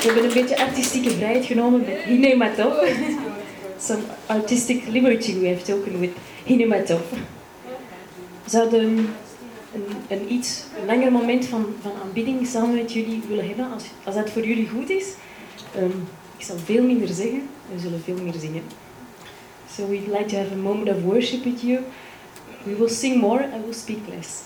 We hebben een beetje artistieke vrijheid genomen met Hinematov. Some artistic liberty we have taken with Hinematov. We zouden een, een, iets langer moment van, van aanbidding samen met jullie willen hebben, als, als dat voor jullie goed is. Um, ik zal veel minder zeggen, we zullen veel meer zingen. So we'd like to have a moment of worship with you. We will sing more, I will speak less.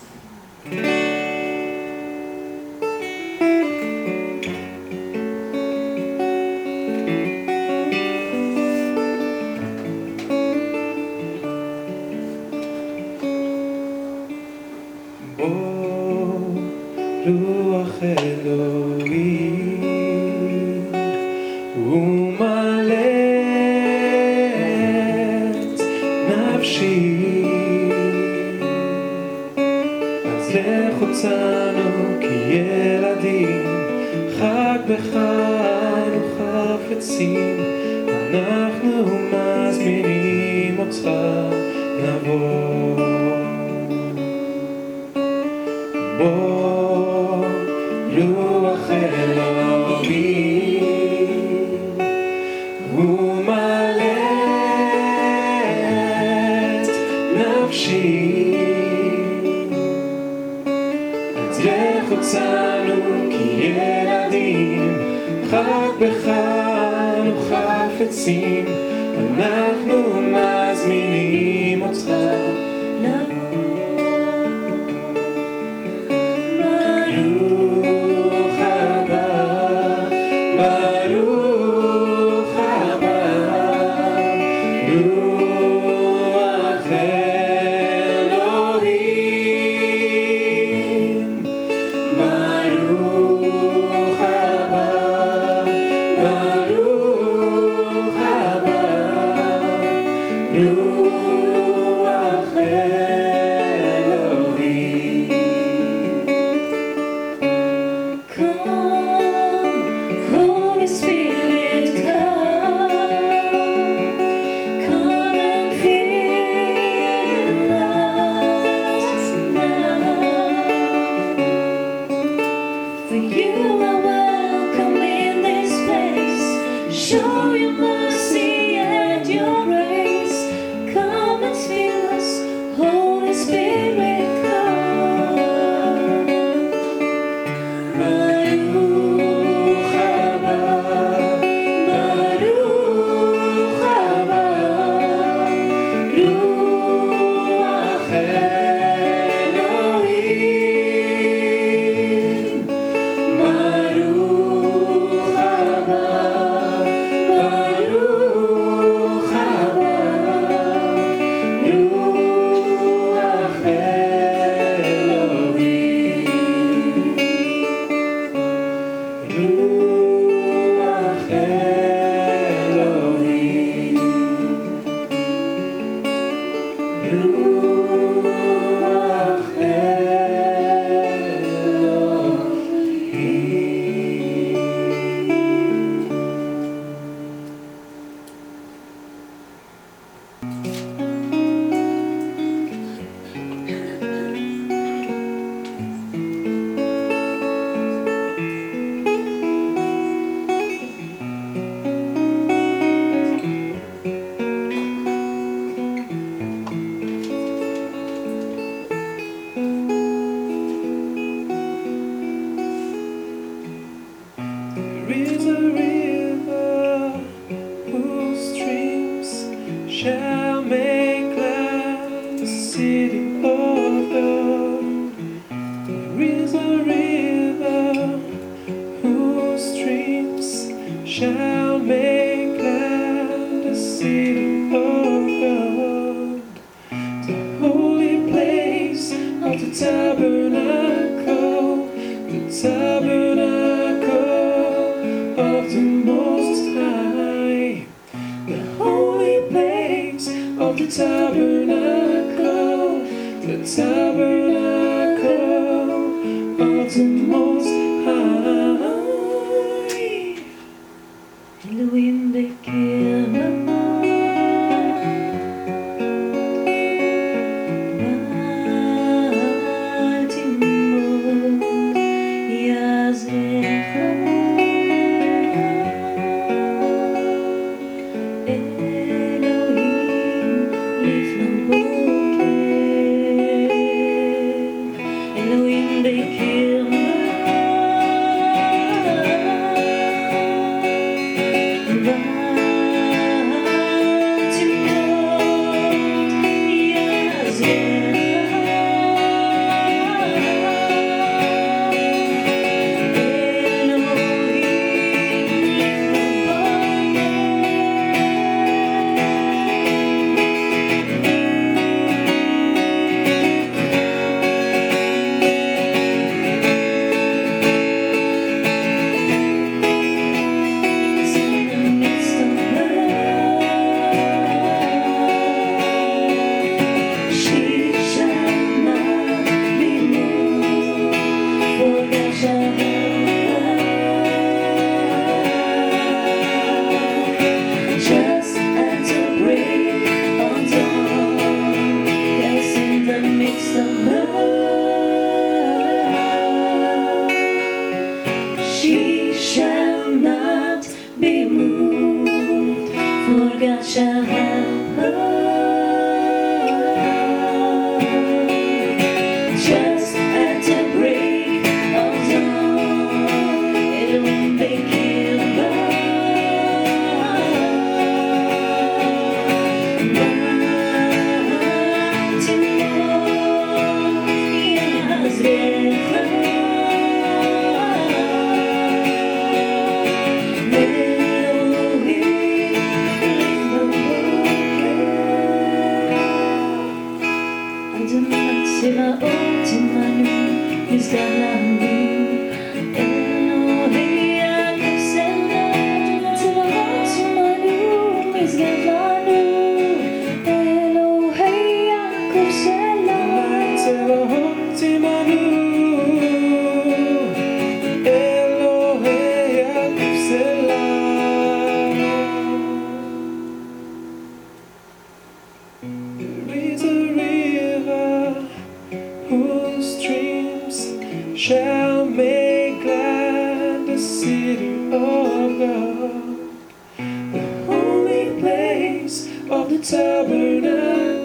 ago. The holy place of the tabernacle,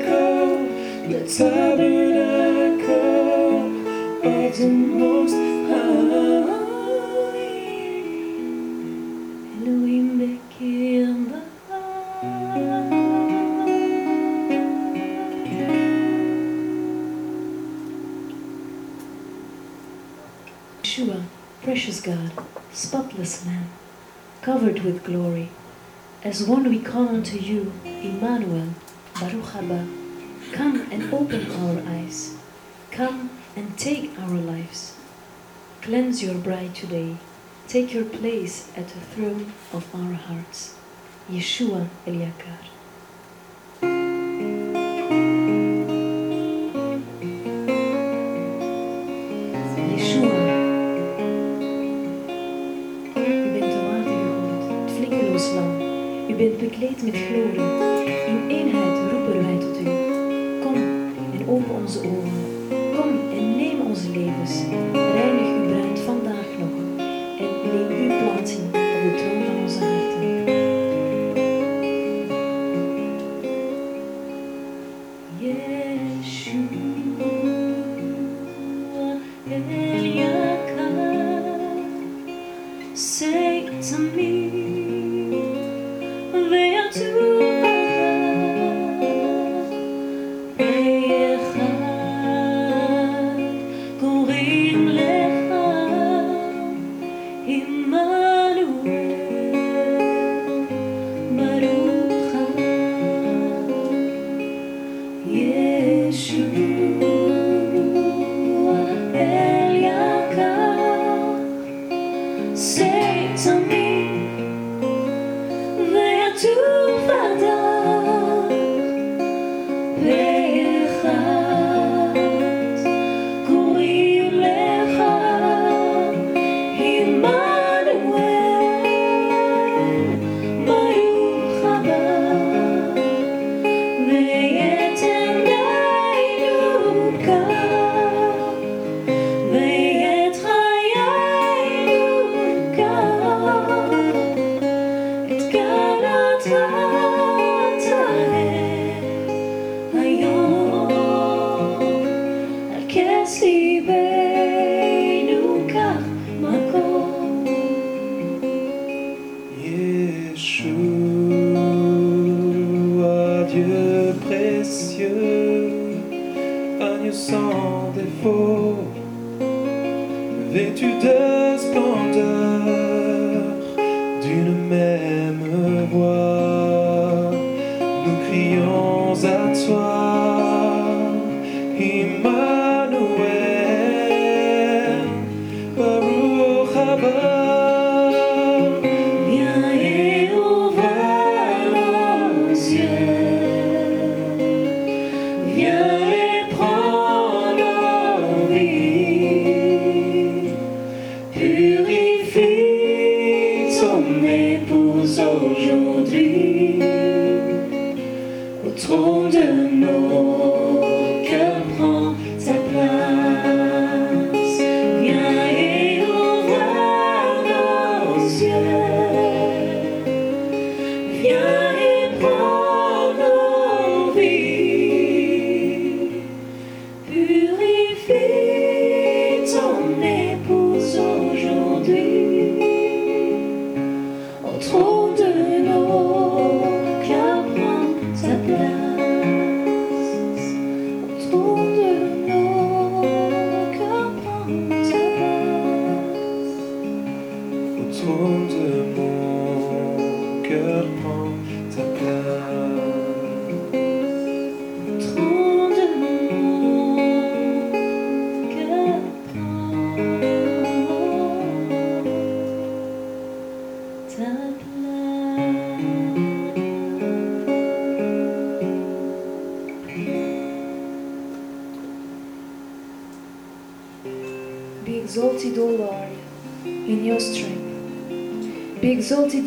the tabernacle of the Most High. Elohim Bekir Yeshua, precious God spotless man, covered with glory. As one we call unto you, Emmanuel, Baruch haba. Come and open our eyes. Come and take our lives. Cleanse your bride today. Take your place at the throne of our hearts. Yeshua Eliakar.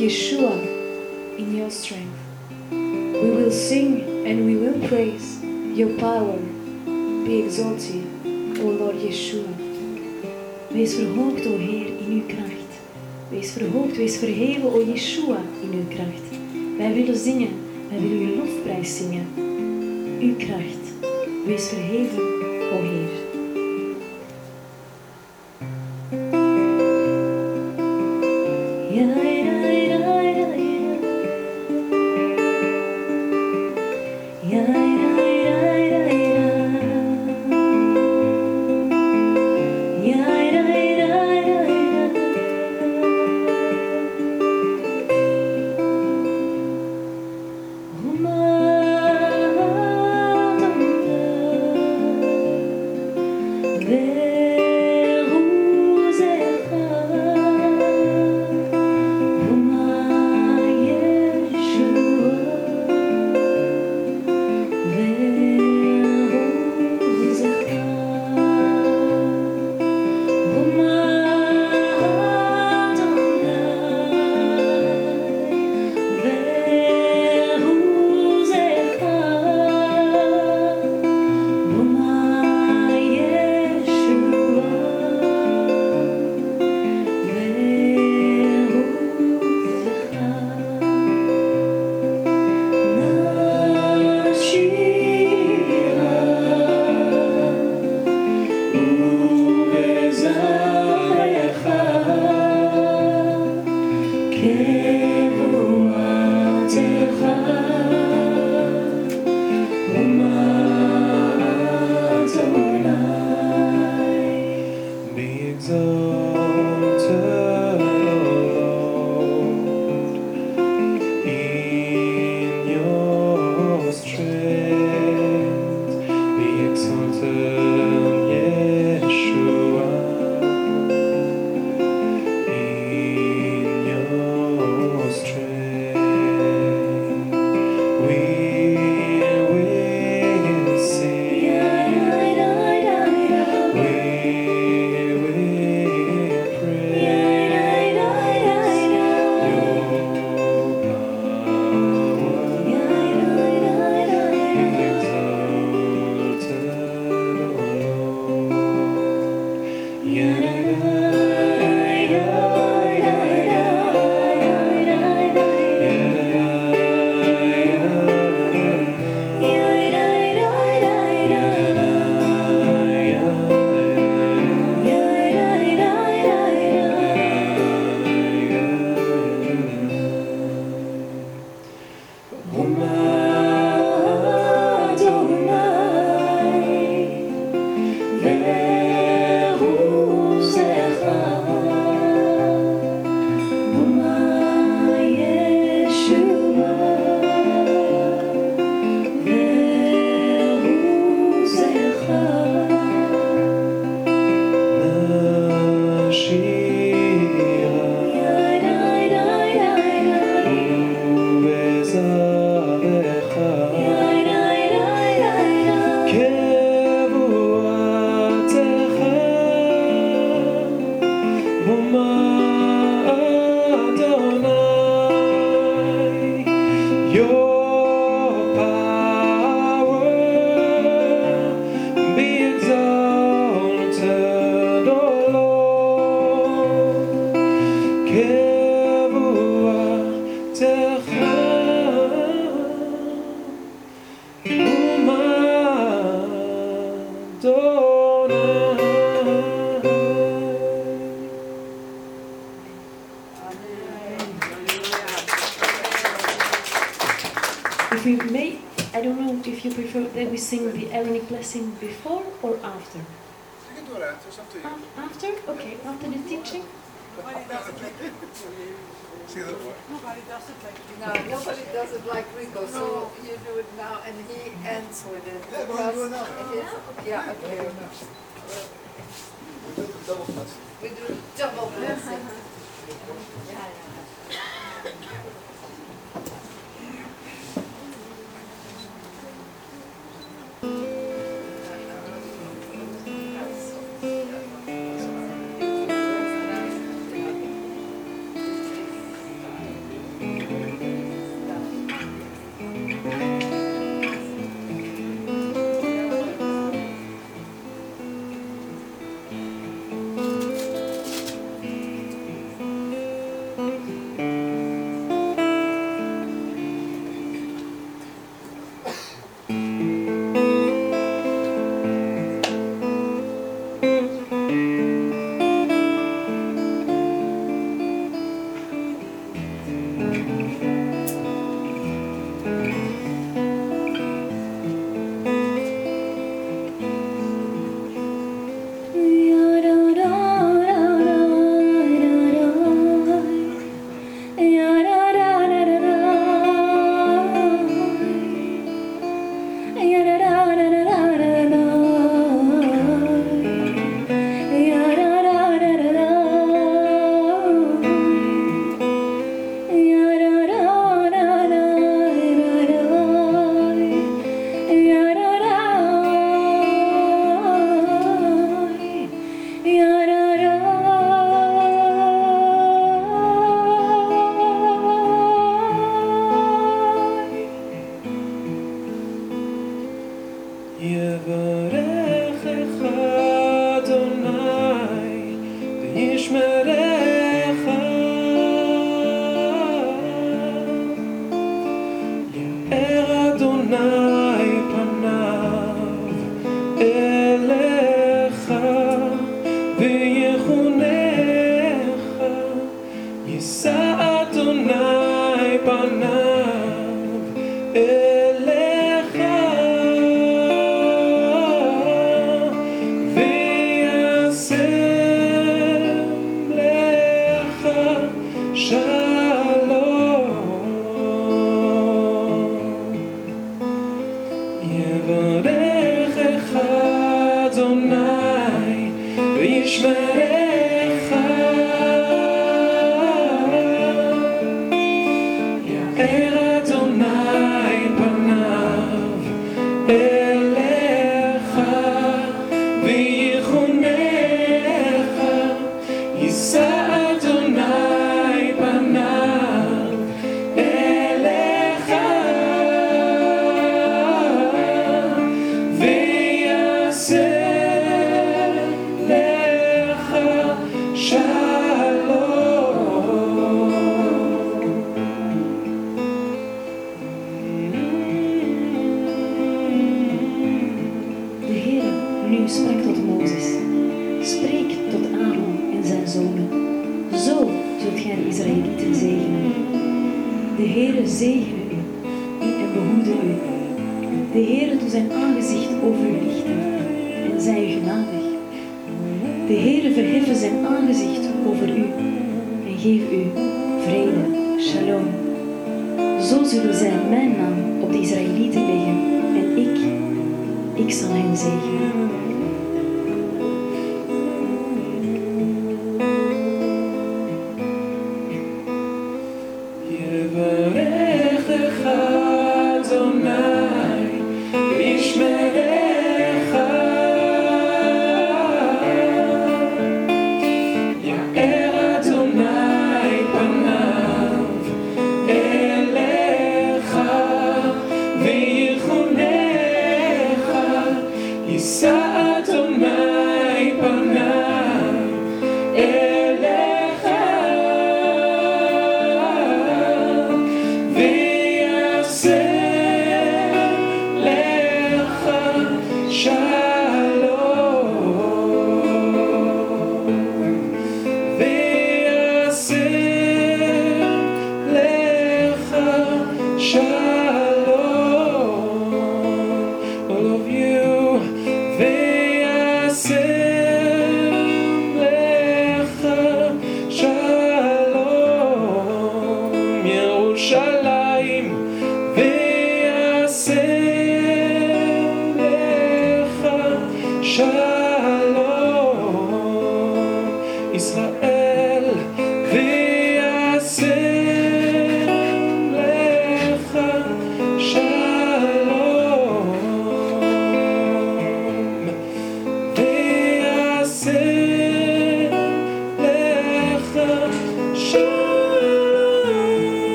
Еще before or after. You can do that, it's up to you. Af- After? Okay, after the teaching? See the, Nobody does it like you. No, nobody does it like Rico, so you do it now and he ends with it. Yeah, go ahead, do it now. Because it is- Yeah, okay. we do the double blessing. We do double blessing. In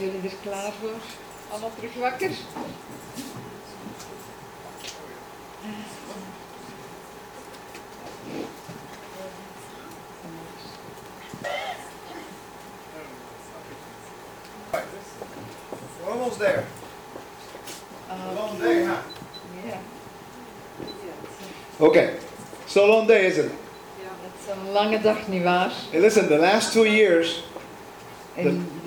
zijn jullie er klaar voor? Allemaal terug wakker? We're almost there. Long day, huh? Yeah. Okay. So long day, isn't it? Yeah, it's a lange dag, nietwaar? Hey, listen, the last two years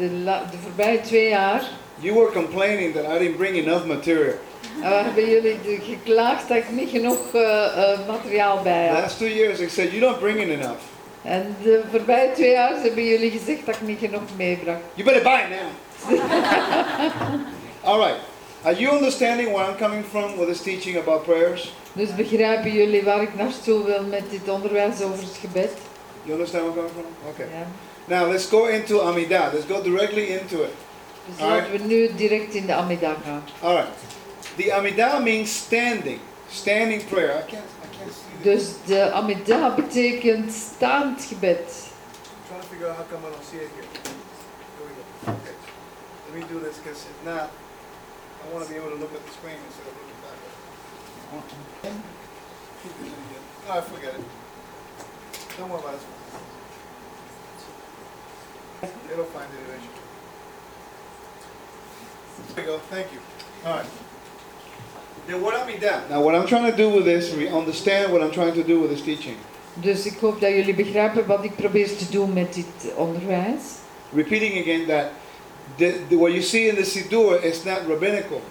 de, la- de voorbije twee jaar You were complaining that I didn't bring enough material. eh, hebben jullie geklaagd dat ik niet genoeg eh, eh, materiaal bij had. Last two years, I said, You're not bringing enough. En de voorbije twee jaar hebben jullie gezegd dat ik niet genoeg meebracht. You better buy it now. All right. Are you understanding where I'm coming from with this teaching about prayers? Dus begrijpen jullie waar ik naartoe wil met dit onderwijs over het gebed? You understand where I'm coming from? Okay. Now let's go into Amidah. Let's go directly into it. Dus Alright. laten we nu direct in de Amida gaan. All right. The Amidah means standing, standing prayer. I can't, I can't see this. Dus de Amida betekent staand gebed. I'm trying to figure out how come I don't see it here. Here we go. Okay. Let me do this because if not, I want to be able to look at the screen instead of looking backward. Keep this uh-huh. in again. No, I forget it. Don't worry about it. It'll find it eventually. There you go. Thank you. All right. Then what I mean down. Now, what I'm trying to do with this, we understand what I'm trying to do with this teaching. Dus ik hoop dat jullie begrijpen wat ik probeer te doen met dit onderwijs. Repeating again that the, the, what you see in the Siddur is not rabbinical.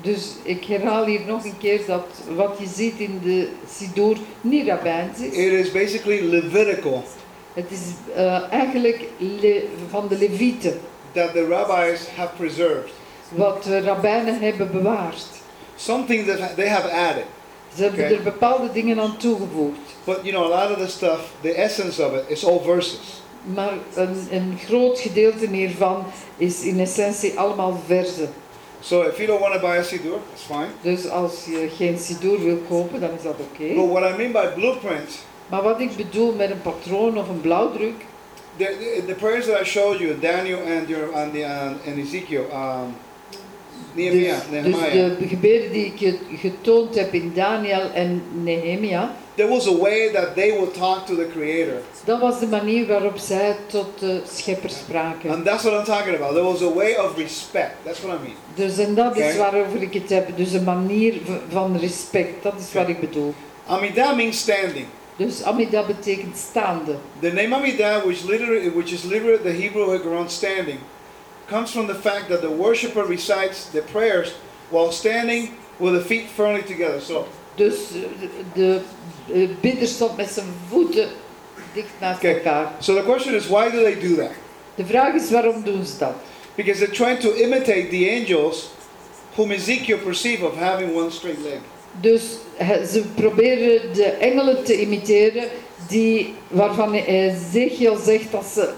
Dus ik herhaal hier nog een keer dat wat je ziet in de Sidoor niet rabbijns is. It is basically Levitical Het is eh, eigenlijk van de Levieten, that the rabbis have preserved. wat de rabbijnen hebben bewaard. Something that they have added. Ze hebben Oké. er bepaalde dingen aan toegevoegd. But you know, a lot of the stuff, the essence of it, is all verses. Maar een, een groot gedeelte hiervan is in essentie allemaal verzen. So if you don't want to buy a Siddur, that's fine. Dus als je geen Sidoor wil kopen, dan is dat oké. But what I mean by blueprint, Maar wat ik bedoel met een patroon of een blauwdruk, the, the, the prayers that I showed you, Daniel and, your, and, the, and Ezekiel, um, Nehemiah, dus, dus Nehemiah, de gebeden die ik je getoond heb in Daniel en Nehemia, there was a way that they would talk to the Creator. dat was de manier waarop zij tot de schepper spraken. And that's what I'm talking about. There was a way of respect. That's what I mean. Dus en dat is Oké. waarover ik het heb. Dus een manier van respect, dat is wat ik bedoel. Amidah means standing. Dus Amida betekent staande. The name Amida, which literally, which is literally the Hebrew equivalent standing, comes from the fact that the worshiper recites the prayers while standing with the feet firmly together. So, Dus eh, de, de bidder stond met zijn voeten dicht naast Oké. elkaar. so the question is, why do they do that? De vraag is waarom doen ze dat? Because they're trying to imitate the angels whom Ezekiel perceived of having one straight leg. Dus ze proberen de engelen te imiteren die, waarvan Ezekiel zegt dat ze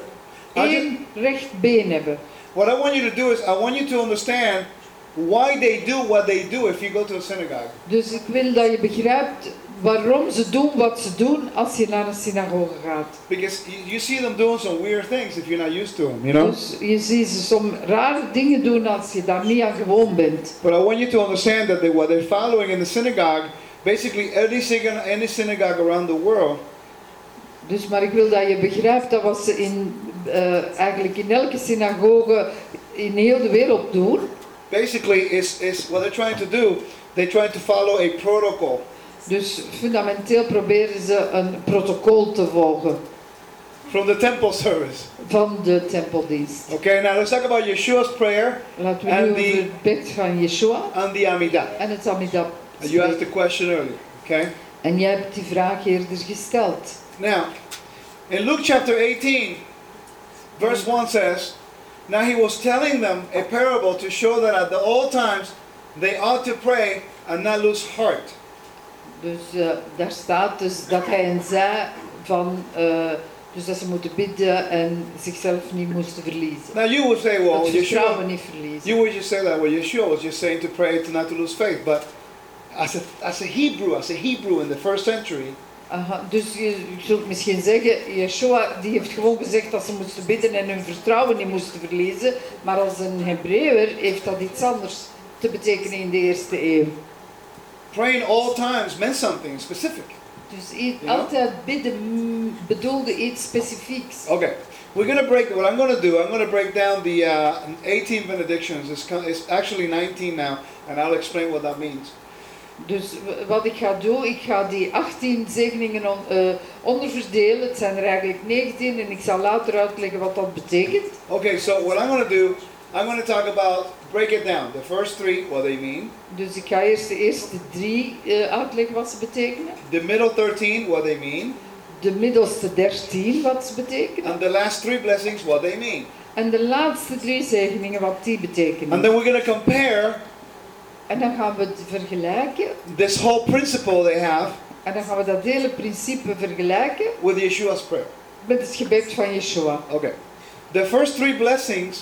één recht been hebben. What I want you to do is, I want you to understand why they do what they do if you go to a synagogue. Dus ik wil dat je begrijpt waarom ze doen wat ze doen als je naar een synagoge gaat. Because you, see them doing some weird things if you're not used to them, you know? Dus je ziet ze soms rare dingen doen als je daar niet aan gewoon bent. But I want you to understand that they, what they're following in the synagogue, basically every synagogue, any synagogue around the world, Dus, maar ik wil dat je begrijpt dat wat ze in, eh, eigenlijk in elke synagoge in heel de wereld doen. Basically is, is what they're trying to do. They're trying to follow a protocol. Dus fundamenteel proberen ze een protocol te volgen From the temple service. van de tempeldienst. Okay, now let's talk about Yeshua's prayer Laten we die- over het bed van Yeshua and the Amidah. en het Amidah You asked the question earlier, okay? En jij hebt die vraag eerder gesteld. Now, in Luke chapter 18, verse 1 says, Now he was telling them a parable to show that at the all times they ought to pray and not lose heart. Dus eh, daar staat dus dat hij hen zei van, eh, dus dat ze moeten bidden en zichzelf niet moesten verliezen. Now you would say, well, Yeshua, niet verliezen. you would just say that, well, Yeshua was just saying to pray to not to lose faith. But as a, as a Hebrew, as a Hebrew in the first century, Aha, dus je, zult misschien zeggen, Yeshua die heeft gewoon gezegd dat ze moesten bidden en hun vertrouwen niet moesten verliezen. Maar als een Hebreeër heeft dat iets anders te betekenen in de eerste eeuw. praying all times meant something specific. Dus Ja. altijd bidden bedoelde iets specifieks. Okay, we're going to break, what I'm going to do, I'm going to break down the uh, 18 benedictions. It's, it's actually 19 now, and I'll explain what that means. Dus wat ik ga doen, ik ga die 18 zegeningen on- eh, onderverdelen. Het zijn er eigenlijk 19 en ik zal later uitleggen wat dat betekent. Okay, so what I'm going to do, I'm going to talk about, break it down. The first three, what they mean. Dus ik ga eerst de eerste drie eh, uitleggen wat ze betekenen. The middle 13, what they mean. De middelste 13 wat ze betekenen. And the last three blessings, what they mean. En de laatste drie zegeningen wat die And betekenen. then we're going to compare En dan gaan we het vergelijken. this whole principle they have En dan gaan we dat hele principe vergelijken with Yeshua's prayer. met het gebed van Yeshua. Okay. The first three blessings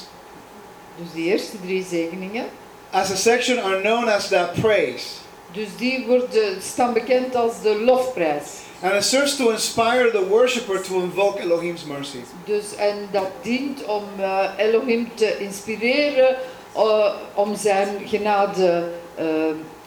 Dus die eerste drie zegeningen. as a section are known as the praise. Dus die worden, staan bekend als de lofprijs. And it serves to inspire the worshiper to invoke Elohim's mercy. Dus, en dat dient om eh, Elohim te inspireren eh, om zijn genade eh,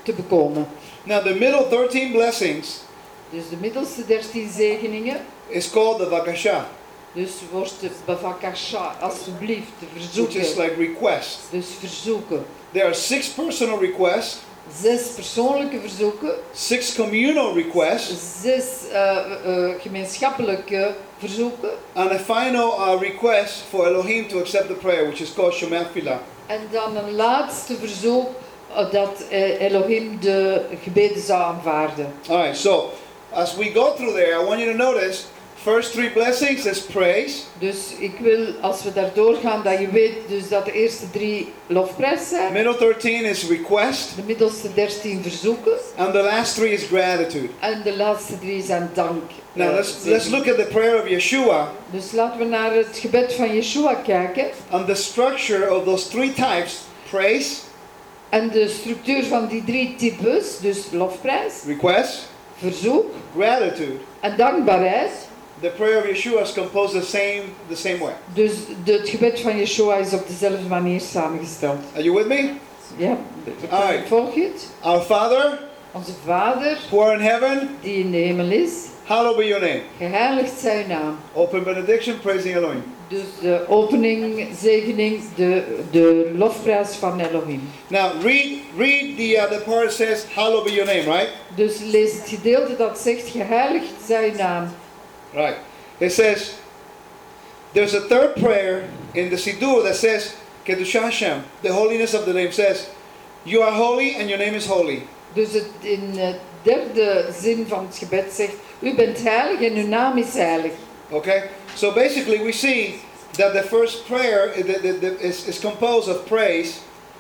te bekomen. Now, the middle 13 blessings Dus de middelste 13 zegeningen, is called the Vakasha, dus wordt de bavakasha, alsjeblieft, de which is verzoeken. like request. Dus verzoeken. There are six personal requests, Zes persoonlijke verzoeken, six communal requests, zes eh, eh, gemeenschappelijke verzoeken and a final uh, request for Elohim to accept the prayer, which is called Shema Filah. En dan een laatste verzoek eh, dat eh, Elohim de gebeden zou aanvaarden. All right, so as we go through there, I want you to notice first three blessings is praise, Dus ik wil, als we daar doorgaan, dat je weet dus dat de eerste drie lofprijs zijn, middle 13 is request, de middelste dertien verzoeken and the last three is gratitude. en de laatste drie zijn dank. Now eh, let's zegen. let's look at the prayer of Yeshua Dus laten we naar het gebed van Yeshua kijken and the structure of those three types: praise, en de structuur van die drie types, dus lofprijs, request, verzoek gratitude. en dankbaarheid. The prayer of Yeshua is composed the same the same way. Dus de, het gebed van Yeshua is op dezelfde manier samengesteld. Are you with me? Ja, Alright. volg je het? Our Father, Onze Vader, who art in heaven, die in de hemel is, hallowed be your name. geheiligd zij uw naam. Open benediction, praising Elohim. Dus de opening, zegening, de, de lofprijs van Elohim. Now read read the uh, the part that says hallowed be your name, right? Dus lees het gedeelte dat zegt geheiligd zij uw naam. Right. It says there's a third prayer in the Siddur that says Kedushah Hashem. The holiness of the name says, You are holy and your name is holy. Dus het in de derde zin van het gebed zegt, u bent heilig en uw naam is heilig. Okay? So basically we see that the first prayer eh, the- is, is composed of praise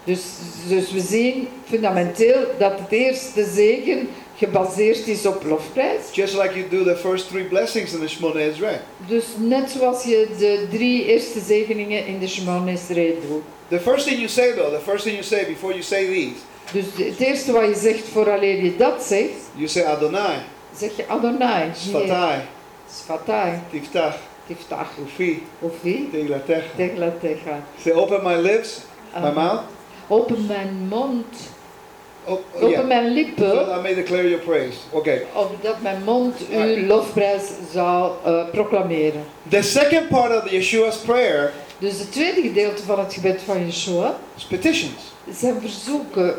Dus, dus we zien fundamenteel dat het eerste zegen gebaseerd is op lofprijs. just like you do the first three blessings in the Shemona Ezra. Dus net zoals je de drie eerste zegeningen in de Shemon Esrei doet. The first thing you say though, the first thing you say before you say these, Dus het eerste wat je zegt vooraleer je dat zegt, you say Adonai, zeg je Adonai. Sfatai, Sfatai, Tiftach, Tiftach, Ufi, Ofi, Teglatecha. Teglatecha. Say open my lips, my mouth. Open mijn mond, Oh, oh, open yeah. mijn So lippen, I may declare your praise. Okay. opdat mijn mond uw lofprijs zou eh, proclameren. The second part of the Yeshua's prayer Dus het tweede gedeelte van het gebed van Yeshua is petitions. zijn verzoeken.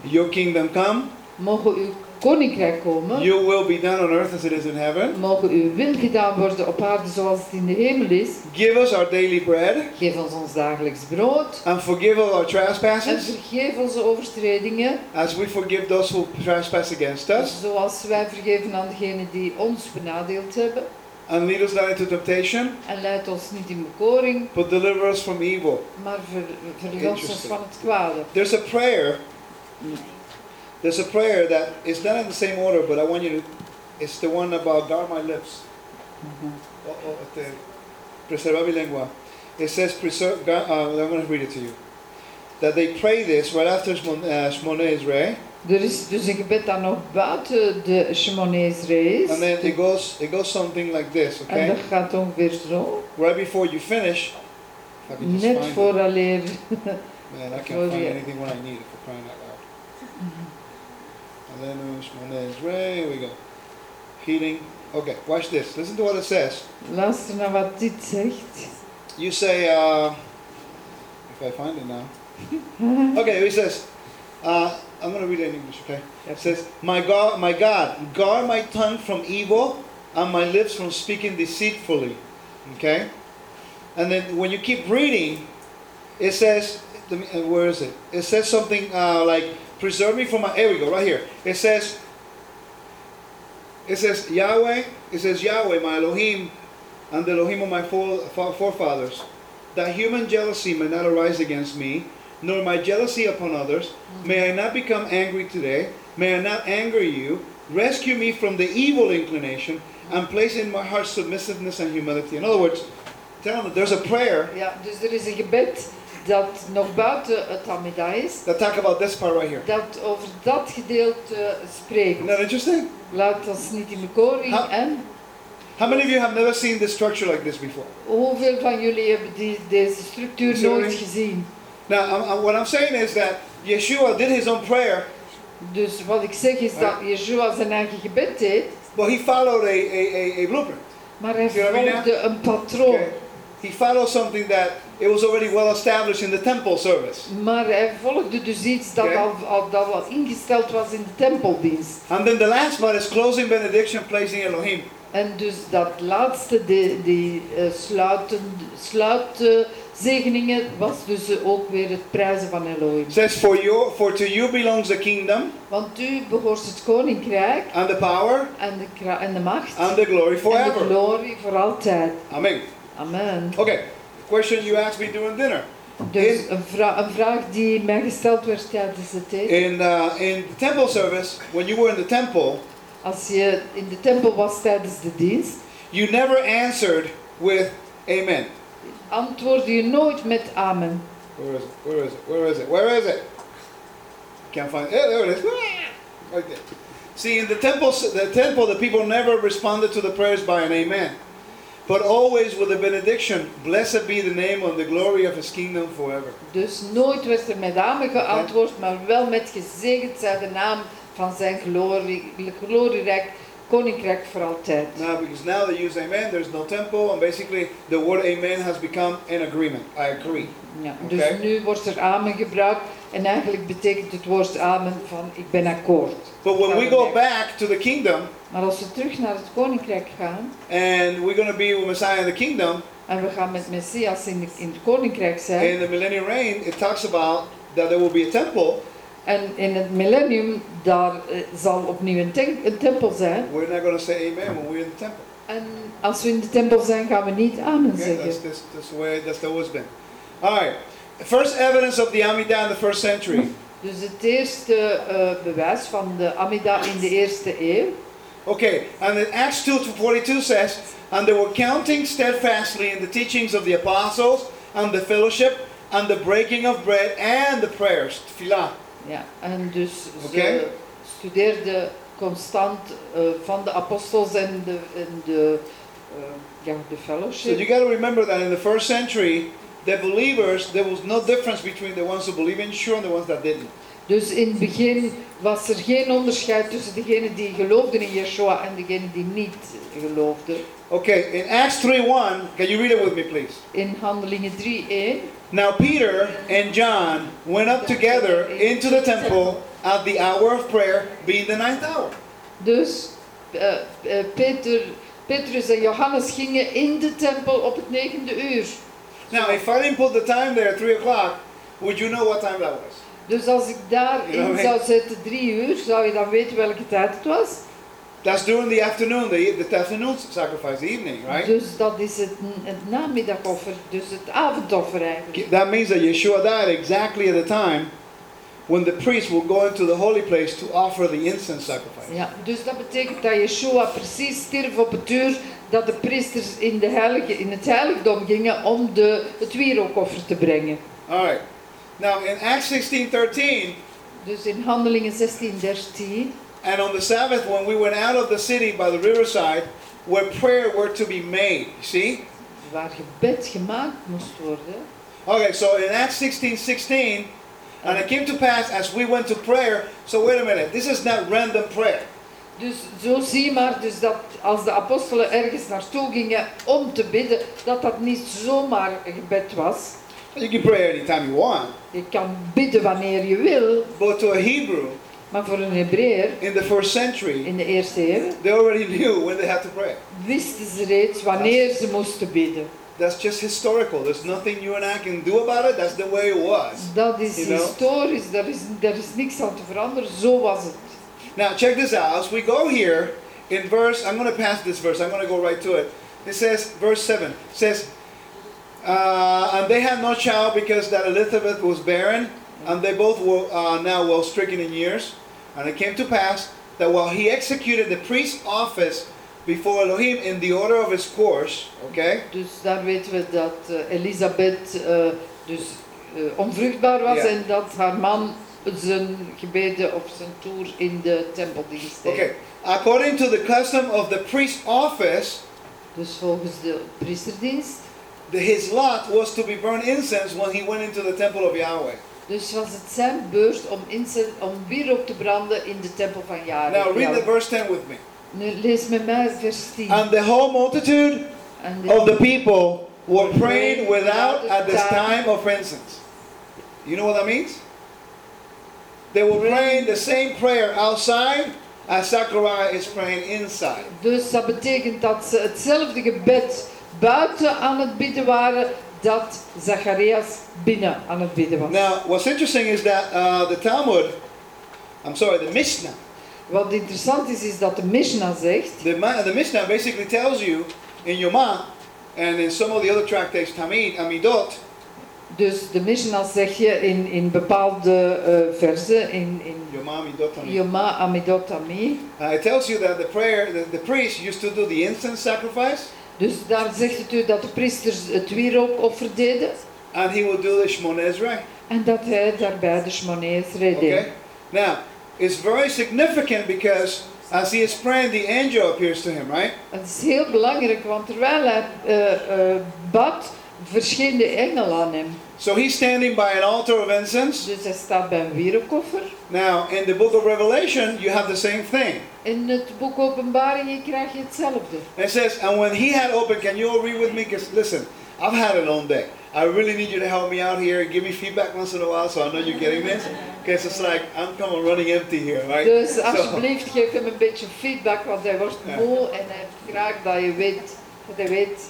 Your kingdom come, Mogen uw koninkrijk komen, your will be done on earth as it is in heaven. mogen uw wil gedaan worden op aarde zoals het in de hemel is. Give us our daily bread Geef ons ons dagelijks brood and forgive us our en trespasses vergeef onze overtredingen, as we forgive those who trespass against us. zoals wij vergeven aan degenen die ons benadeeld hebben. And lead us not into temptation, En leid ons niet in bekoring, but deliver us from evil. maar ver, verlos ons van het kwade. There's a prayer. There's a prayer that is not in the same order, but I want you to. It's the one about guard my lips. Oh, oh, preserva mi lengua. It says preserve. Uh, I'm going to read it to you. That they pray this right after Shmon- Shmoneh Ezrei, Er is dus een gebed dat nog buiten de Shemone Esrei and then it goes. It goes something like this. En Okay. dat gaat ongeveer zo. Right before you finish. Net vooraleer. Man, I can't find anything when I need it for crying out loud. And then Shmoneh Ezrei. Here we go. Heating. Okay. Watch this. Listen to what it says. Luister naar wat dit zegt. You say, uh, if I find it now. Okay, he says, Uh, I'm going to read it in English, okay? It says, "My God, my God, guard my tongue from evil and my lips from speaking deceitfully." Okay? And then when you keep reading, it says, uh, where is it? It says something uh, like, "Preserve me from my." Here we go, right here. It says, it says Yahweh. It says Yahweh, my Elohim, and the Elohim of my fore- fore- forefathers, that human jealousy may not arise against me, nor my jealousy upon others. May I not become angry today. May I not anger you. Rescue me from the evil inclination, and place in my heart submissiveness and humility. In other words, tell them there's a prayer Yeah, dus er is een gebed dat nog buiten het Amida is, that talk about this part right here. dat over dat gedeelte spreekt. Isn't that interesting? Laat ons niet in de koring en How many of you have never seen this structure like this before? hoeveel van jullie hebben die, deze structuur nooit gezien? Now, I'm, I'm- what I'm saying is that Yeshua did his own prayer, Dus wat ik zeg is dat Yeshua zijn eigen gebed deed, but he followed a, a, a, a blueprint. maar hij volgde een patroon. Okay? He followed something that it was already well established in the temple service. Maar hij volgde dus iets dat, Oké. al, al, dat al ingesteld was in de tempeldienst. And then the last part is closing benediction, placing Elohim. En dus dat laatste, die, die eh, sluiten, sluitzegeningen, was dus eh, ook weer het prijzen van Elohim. Says, for, you, for to you belongs the kingdom Want u behoort het koninkrijk and the power en de, en de macht and the glory en de forever. glorie voor altijd. Amen. Amen. Okay, question you asked me during dinner. Dus een, vra- een vraag die mij gesteld werd tijdens het eten. In, uh, in the temple service, when you were in the temple, Als je in de tempel was tijdens de dienst, you never answered with amen. antwoordde je nooit met amen. Where is it? Where is it? Where is it? Where is it? Can't find it. Yeah, there it is. Right there. See, in the temple, the temple, the people never responded to the prayers by an amen, but always with a benediction. Blessed be the name of the glory of His kingdom forever. Dus nooit werd er met amen geantwoord, maar wel met gezegend zij de naam van zijn glorie, glorierijk koninkrijk voor altijd. Now, because now they use amen, there's no temple, and basically the word amen has become an agreement. I agree. Ja, dus nu wordt er amen gebruikt en eigenlijk betekent het woord amen van ik ben akkoord. But when we go back to the kingdom, Maar als we terug naar het koninkrijk gaan and we're going to be with Messiah in the kingdom, en we gaan met Messias in, in het koninkrijk zijn in the millennial reign, it talks about that there will be a temple. en in het millennium daar eh, zal opnieuw een, ten- een tempel zijn. We're not going to say amen when we're in the temple. En als we in de tempel zijn gaan we niet amen Okay, zeggen. that's, that's, that's the way that's always been. All right. First evidence of the Amida in the first century. Dus het eerste eh, bewijs van de Amida in de eerste eeuw. Okay, and in Acts 2 to 42 says, And they were counting steadfastly in the teachings of the apostles, and the fellowship, and the breaking of bread, and the prayers. Tefillah. Ja, en dus Oké. ze studeerden constant eh, van de apostels en de, en de, eh, ja, de fellowship. So you got to remember that in the first century, the believers, there was no difference between the ones who believe in Yeshua and the ones that didn't. Dus in het begin was er geen onderscheid tussen degenen die geloofden in Yeshua en degenen die niet geloofden. Okay, in Acts 3 1, can you read it with me, please? In Handelingen 3:1. Now Peter and John went up together into the temple at the hour of prayer, being the ninth hour. Dus eh, Peter, Petrus en Johannes gingen in de tempel op het negende uur. Now, if I didn't put the time there at 3 o'clock, would you know what time that was? Dus als ik daarin maar- zou zetten drie uur, zou je dan weten welke tijd het was? That's during the afternoon, the, the afternoon sacrifice, the evening, right? Dus dat is het, het namiddagoffer, dus het avondoffer eigenlijk. That means that Yeshua died exactly at the time when the priest will go into the holy place to offer the incense sacrifice. Ja, dus dat betekent dat Yeshua precies stierf op het uur dat de priesters in, de heilige, in het heiligdom gingen om de, het wierookoffer te brengen. All right. Now, in Acts 16 13, Dus in Handelingen 16, 13. and on the Sabbath, when we went out of the city by the riverside, where prayer were to be made, you see? Waar gebed gemaakt moest worden. Okay, so in Acts 16 16, and it came to pass as we went to prayer. So, wait a minute, this is not random prayer. Dus zo zie je maar dus dat als de apostelen ergens naartoe gingen om te bidden, dat dat niet zomaar een gebed was. You can pray anytime you want. Je kan bidden wanneer je wil, But to a Hebrew maar voor een Hebreeër in the first century, in de eerste eeuw they already knew when they had to pray. wisten ze reeds wanneer ze moesten bidden. That's just historical. There's nothing you and I can do about it. That's the way it was. Dat is historisch, daar is, daar is niks aan te veranderen, zo was het. Now, check this out. As we go here in verse, I'm going to pass this verse. I'm going to go right to it. It says, verse 7 says, uh, And they had no child because that Elizabeth was barren, and they both were uh, now well stricken in years. And it came to pass that while he executed the priest's office before Elohim in the order of his course, okay? Dus daar weten we dat eh, Elisabeth eh, dus eh, onvruchtbaar was Ja. en dat haar man zijn gebeden of zijn toer in de tempeldienst deed. Okay. According to the custom of the priest's office, Dus volgens de priesterdienst. the, his lot was to be burned incense when he went into the temple of Yahweh. Dus was het zijn beurt om, incense, om wierook te branden in de tempel van Jaren. Now read the verse 10 with me. Nu lees met mij vers 10. And the whole multitude de- of the people were praying without at this time of incense. You know what that means? They were praying the same prayer outside as Zechariah is praying inside. Dus dat betekent dat ze hetzelfde gebed buiten aan het bidden waren dat Zacharias binnen aan het bidden was. Now, what's interesting is that uh, the Talmud, I'm sorry, the Mishnah, Wat interessant is, is dat de Mishnah zegt, the, the Mishnah basically tells you in Yoma and in some of the other tractates, Tamid, Amidot, dus de Mishnah zeg je in, in bepaalde eh versen, in, in Yoma, Amidot, Ami, Uh, it tells you that the prayer, the, the priest used to do the incense sacrifice, dus daar zegt het u dat de priesters het wierookoffer deden and he would do the Shmon Ezra. en dat hij daarbij de Shmonees deed. Okay? Now, it's very significant because as he is praying, the angel appears to him, right? Het is heel belangrijk, want terwijl hij eh, eh, bad, verscheen de engel aan hem. So he's standing by an altar of incense. Dus hij staat bij een wierookoffer. Now, in the book of Revelation, you have the same thing. In het boek Openbaringen krijg je hetzelfde. It says, and when he had opened, can you all read with me? Because listen, I've had a long day. I really need you to help me out here. Give me feedback once in a while so I know you're getting this. Because it's like I'm coming running empty here, right? Dus alsjeblieft geef hem een beetje feedback, want hij wordt moe en hij heeft graag dat je weet, dat hij weet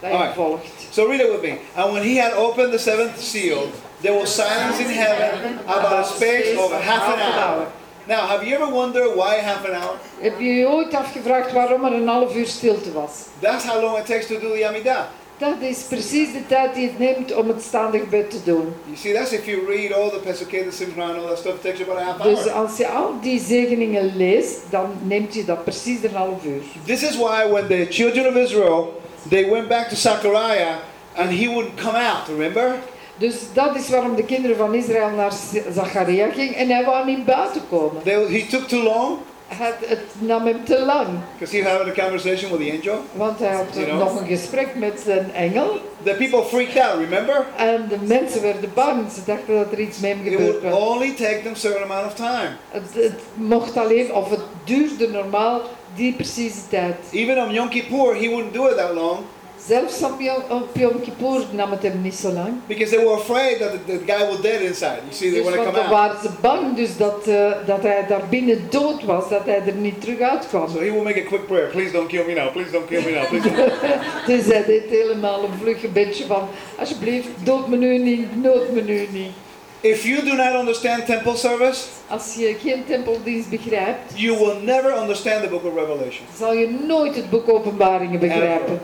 dat je Alright. volgt. So read it with me. And when he had opened the seventh seal, there was silence in heaven about a space of half an hour. Now, have you ever wondered why half an hour? Heb je je ooit afgevraagd waarom er een half uur stilte was? That's how long it takes to do the Amidah. Dat is precies de tijd die het neemt om het staande gebed te doen. You see, that's if you read all the Pesachim, the all that stuff, it takes you about a half Dus hour. als je al die zegeningen leest, dan neemt je dat precies een half uur. This is why when the children of Israel, they went back to Zechariah, and he wouldn't come out, remember? Dus dat is waarom de kinderen van Israël naar Zacharia gingen en hij wou niet buiten komen. They, he took too long, Het, het nam hem te lang, because he having a conversation with the angel. want hij had You know? nog een gesprek met zijn engel. The people freaked out, remember? En de mensen werden bang, ze dachten dat er iets met hem It gebeurd would was. only take them certain amount of time. Het, het mocht alleen, of het duurde normaal die precieze tijd. Even on Yom Kippur, he wouldn't do it that long Zelfs op Yom, op Yom Kippur nam het hem niet zo lang. because they were afraid that the, the guy was dead inside. You see, they Dus want to come out. waren ze bang dus dat, eh, dat hij daar binnen dood was, dat hij er niet terug uitkwam. So he will make a quick prayer. Please don't kill me now. Please don't kill me now. Please don't. Dus hij deed helemaal een vlug gebedje van, alsjeblieft, dood me nu niet, dood me nu niet. If you do not understand temple service, Als je geen tempeldienst begrijpt, you will never understand the book of Revelation. zal je nooit het boek Openbaringen begrijpen.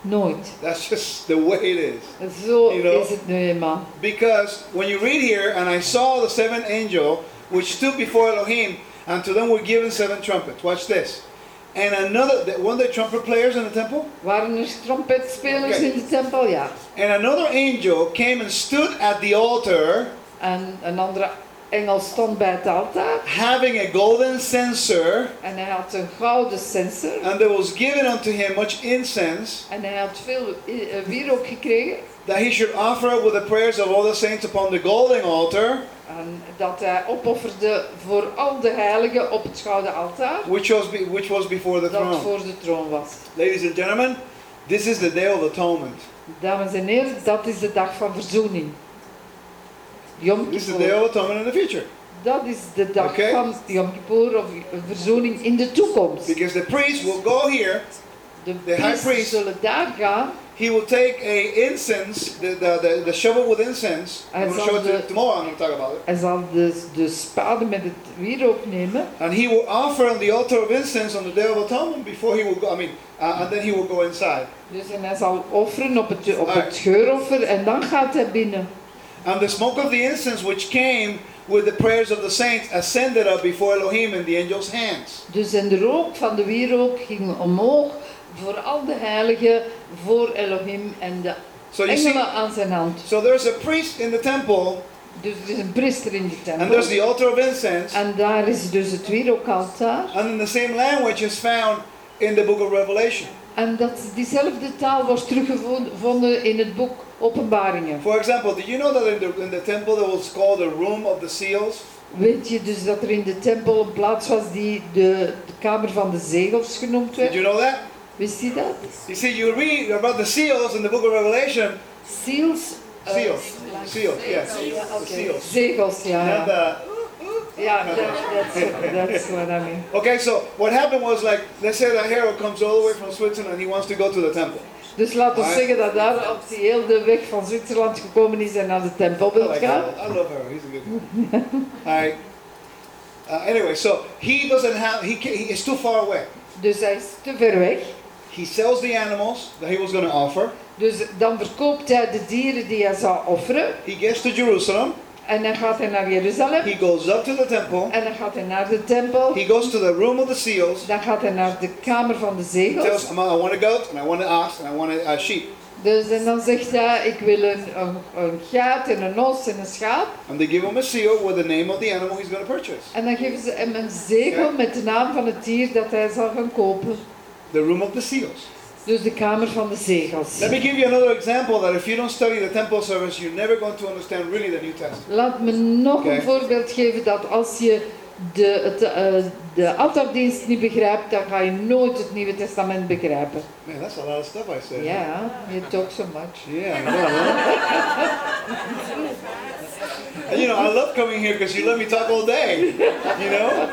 Nooit. That's just the way it is. Zo You know? is het nu eenmaal. Because when you read here, and I saw the seventh angel which stood before Elohim, and to them were given seven trumpets. Watch this. And another, the- one of the trumpet players in the temple? Waren er trompetspelers Oké. in de tempel? Ja. And another angel came and stood at the altar, En een andere engel stond bij het altaar having a golden censer, en hij had een gouden censer. and there was given unto him much incense, En hij had veel eh, wierook gekregen. that he should offer it with the prayers of all the saints upon the golden altar, En dat hij opofferde voor al de heiligen op het gouden altaar. which was, be, which was before the Dat throne. voor de troon was. Ladies and gentlemen, this is the day of atonement. Dames en heren, dat is de dag van verzoening. Yom This is the Day Kippur. of Atonement in the future. Dat is de dag Oké. van Yom Kippur of verzoening in de toekomst. Because the priest will go here, De the high priest- zullen daar gaan he will take a incense, the, the, the, the shovel with incense. I'm Hij going to show it to de- you tomorrow, I'm going to talk about it. en zal de, de spade met het wierook nemen. And he will offer on the altar of incense on the Day of Atonement before he will go, I mean, uh, and then he will go inside. Dus en hij zal offeren op het, op Ah. het geuroffer en dan gaat hij binnen. And the smoke of the incense which came with the prayers of the saints ascended up before Elohim in the angel's hands. Dus en de rook van de wierook ging omhoog voor al de heiligen, voor Elohim en de So you see, engelen aan zijn hand. so there's a priest in the temple, Dus er is een priester in de and tempel. there's the altar of incense, En daar is dus het wierookaltaar. and then the same language is found in the book of Revelation. En dat, diezelfde taal was teruggevonden in het boek Openbaringen. For example, did you know that in the, in the temple there was called the room of the seals? Weet je dus dat er in de tempel een plaats was die de, de kamer van de zegels genoemd Did werd? you know that? Wist je dat? You see, you read about the seals in the book of Revelation. Seals? eh, Seals. Seals, yes. The oké. seals. Zegels, ja. And, Ja, uh, that's, that's what I mean. okay, so what happened was like, let's say that hero comes all the way from Switzerland and he wants to go to the temple. Dus laten we Maar- zeggen dat daar op die hele weg van Zwitserland gekomen is en naar de tempel I wil like gaan. Harold. I love Harold. He's a good guy. All right. Uh, anyway, so he doesn't have, he, ca- he is too far away. Dus hij is te ver weg. He sells the animals that he was going to offer. Dus dan verkoopt hij de dieren die hij zou offeren. He gets to Jerusalem. En dan gaat hij naar Jeruzalem. He goes up to the temple. En dan gaat hij naar de tempel. He goes to the room of the seals. Dan gaat hij naar de kamer van de He zegels. tells him, I want a goat, and I want an ox, and I want a, a sheep. Dus en dan zegt hij, ik wil een, een, een gaat en een os en een schaap. And they give him a seal with the name of the animal he's going to purchase. En dan geven ze hem een zegel met de naam van het dier dat hij zal gaan kopen. The room of the seals. Dus de kamer van de zegels. Let me give you another example that if you don't study the temple service, you're never going to understand really the New Testament. Laat me nog een voorbeeld geven dat als je de, het, eh, de altaardienst niet begrijpt, dan ga je nooit het Nieuwe Testament begrijpen. Man, that's a lot of stuff I said. Ja, you talk so much. Yeah, I know. huh? and you know, I love coming here because you let me talk all day. You know?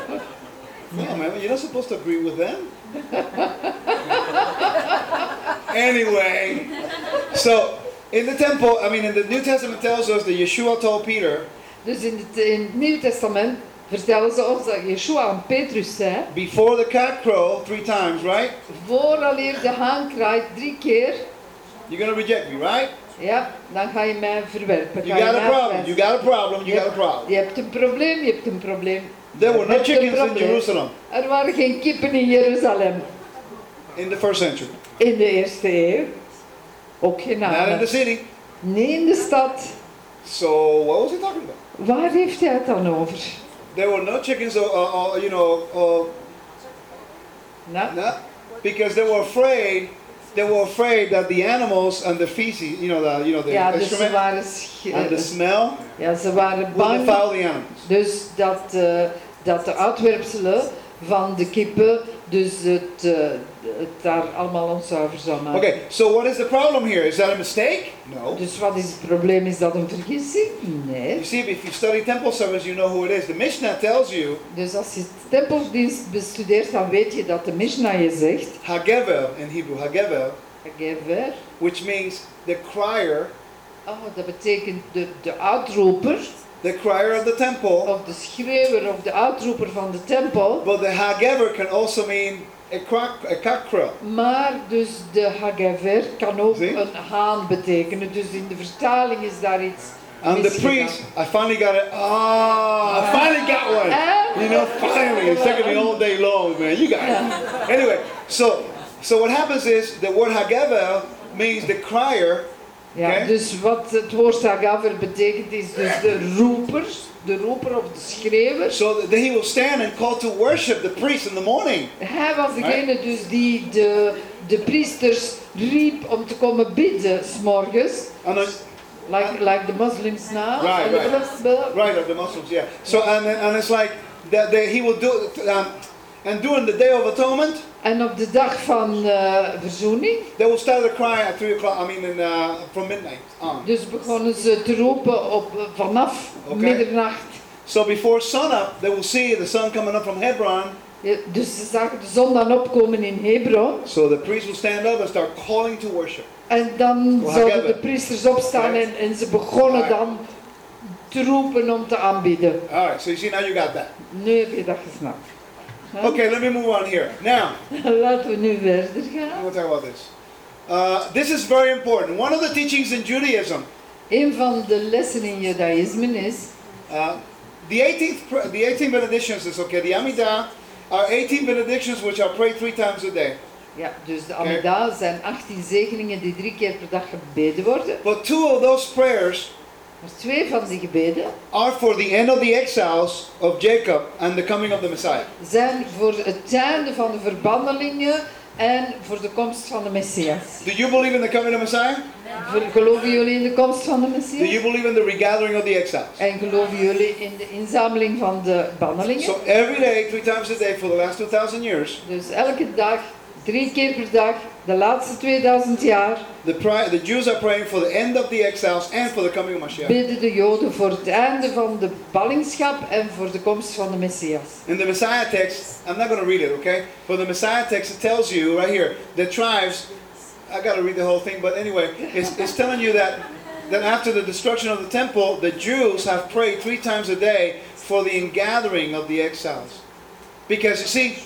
No, man, you're not supposed to agree with them. Anyway, so in the temple, I mean, in the New Testament tells us that Yeshua told Peter, Dus in het, in het Testament vertellen ze ons dat Yeshua aan Petrus zei, before the cock crow three times, right? vooraleer de haan kraait drie keer, You're gonna reject me, right? ja, dan ga je mij verwerpen. You got a problem. You got a problem. You got a problem. Je hebt een probleem, je hebt een probleem. There were no chickens in. Jerusalem Er waren geen kippen in Jeruzalem in the first century. in de eerste eeuw. Ook geen Not in the city. Nee, in de stad. So what was he talking about? Waar heeft hij het dan over? There were no chickens, or, or, or, you know, Nou, no, because they were afraid. They were afraid that the animals and the feces, you know, the you know the ja, dus ze instrument waren, sch- and the smell ja, ze waren bang defile the animals. dus dat, eh, dat de uitwerpselen van de kippen dus het, eh, het daar allemaal onzuiver zou maken. Okay, so what is the problem here? Is that a mistake? No. Dus wat is het probleem? Is dat een vergissing? Nee. You see, if you study temple service, you know who it is. The Mishnah tells you Dus als je tempeldienst bestudeert, dan weet je dat de Mishnah je zegt, Hagevel in Hebrew, Hagevel, Gever, which means the crier, oh, dat betekent de, de uitroeper, the crier of the temple. of de schreeuwer of de uitroeper van de tempel. But the Hagever can also mean a cock, a cock. Maar dus de Hagever kan ook Zie? een haan betekenen. Dus in de vertaling is daar iets And the priest, I finally got it. Ah, I finally got one. Eh? You know, finally. It's taking me all day long, man. You got it. Anyway, so so what happens is the word Hagever means the crier. Ja, dus wat het woord Hagaver betekent is dus de roeper, de roeper of de schreeuwer. So that he will stand and call to worship the priest in the morning. Hij was degene dus die de, de priesters riep om te komen bidden s'morgens. And Like, like the Muslims now. Right, right. But- right of the Muslims, yeah. So and and it's like that they, he will do. Um, And during the Day of Atonement, En op de dag van eh, verzoening, they will start the cry at 3 o'clock, I mean, in, uh, from midnight on. dus begonnen ze te roepen op, vanaf Oké. middernacht. So before sunup, they will see the sun coming up from Hebron. Ja, Dus ze zagen de zon dan opkomen in Hebron. So the priest will stand up and start calling to worship. En dan Hoe zouden de priesters opstaan en, en ze begonnen dan te roepen om te aanbieden. All right, so you see now you got that. Nu heb je dat gesnapt. Okay, let me move on here. Now, Laten we nu verder I'm gaan. going to talk about this. Uh, this is very important. One of the teachings in Judaism, Een van de lessen in Judaïsme is, uh, the 18th, pr- the 18 benedictions is okay. The Amidah are 18 benedictions which are prayed three times a day. ja, dus de Amida zijn 18 zegeningen die drie keer per dag gebeden worden. But two of those prayers Maar twee van die gebeden are for the end of the exiles of Jacob and the coming of the Messiah. zijn voor het einde van de verbannelingen en voor de komst van de Messias. Do you believe in the coming of Messiah? Voor- Geloven jullie in de komst van de Do Messias? you believe in the regathering of the exiles? En geloven jullie in de inzameling van de bannelingen? So every day, three times a day for the last 2,000 years, Dus elke dag, drie keer per dag, de laatste 2000 jaar, the, the Jews are praying for the end of the exiles and for the coming of Mashiach. bidden de Joden voor het einde van de ballingschap en voor de komst van de Messias. In the Messiah text, I'm not going to read it, okay? But the Messiah text, it tells you right here, the tribes, I got to read the whole thing, but anyway, it's, it's telling you that, that after the destruction of the temple, the Jews have prayed three times a day for the ingathering of the exiles. Because you see,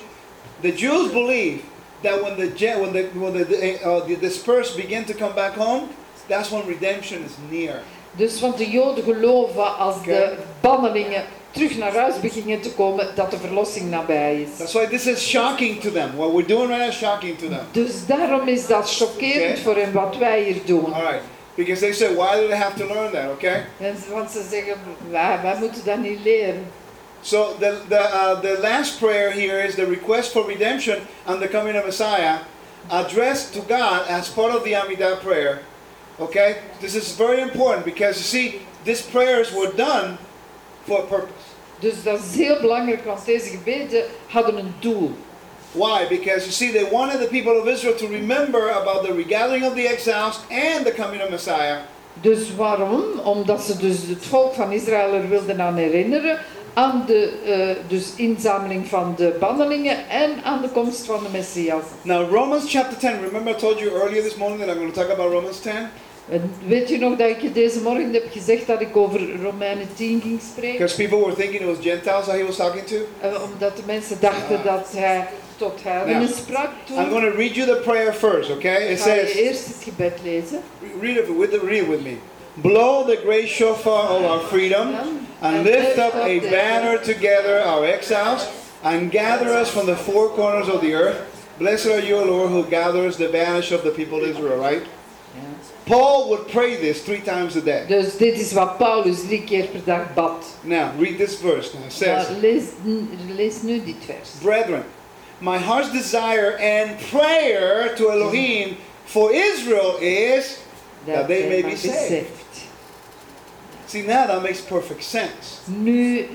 the Jews believe that when the, Je- when the, when the, uh, the dispersed begin to come back home, that's when redemption is near. Dus want de Joden geloven als de bannelingen terug naar huis beginnen te komen, dat de verlossing nabij is. That's why this is shocking to them. What we're doing right now is shocking to them. Dus daarom is dat chockerend voor hen wat wij hier doen. All right. Because they say, why do they have to learn that, okay? En Want ze zeggen, wij, wij moeten dat niet leren. So the, the, uh, the last prayer here is the request for redemption and the coming of Messiah addressed to God as part of the Amidah prayer. Okay? This is very important because you see, these prayers were done for a purpose. Dus dat is heel belangrijk, want deze gebeden hadden een doel. Why? Because you see, they wanted the people of Israel to remember about the regathering of the exiles and the coming of Messiah. Dus waarom? Omdat ze dus het volk van Israël er wilden aan herinneren aan de eh, dus inzameling van de bannelingen en aan de komst van de Messias. Now, Romans chapter 10, remember I told you earlier this morning that I'm going to talk about Romans 10? En weet je nog dat ik je deze morgen heb gezegd dat ik over Romeinen 10 ging spreken? Because people were thinking it was Gentiles that he was talking to. Eh, omdat de mensen dachten dat hij tot heidenen Ja. sprak I'm toen. going to read you the prayer first, okay? Ik It ga je says, eerst het gebed lezen. read it with, read it with me. Blow the great shofar of our freedom and lift up a banner together our exiles and gather us from the four corners of the earth. Blessed are you, Lord, who gathers the banish of the people of Israel, right? Paul would pray this three times a day. Dus dit is wat Paulus drie keer per dag bad. Now, read this verse. Now, it says, Maar lees, lees nu dit vers. Brethren, my heart's desire and prayer to Elohim for Israel is that they may be saved. See, now that makes perfect sense. Nu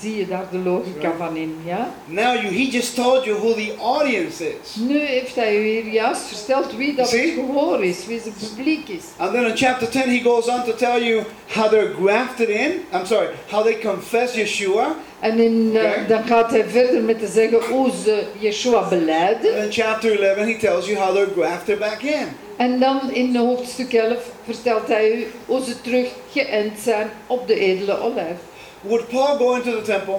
zie je daar de logica van in, ja? Now you, he just told you who the audience is. Nu heeft hij u hier juist verteld wie dat het gehoor is, wie het publiek is. And then in chapter 10, he goes on to tell you how they're grafted in. I'm sorry, how they confess Yeshua. En in, eh, Oké. dan gaat hij verder met te zeggen hoe ze Yeshua And beleiden. in chapter 11, he tells you how they're grafted back in. En dan in hoofdstuk 11 vertelt hij u hoe ze terug geënt zijn op de edele olijf. Would Paul go into the temple?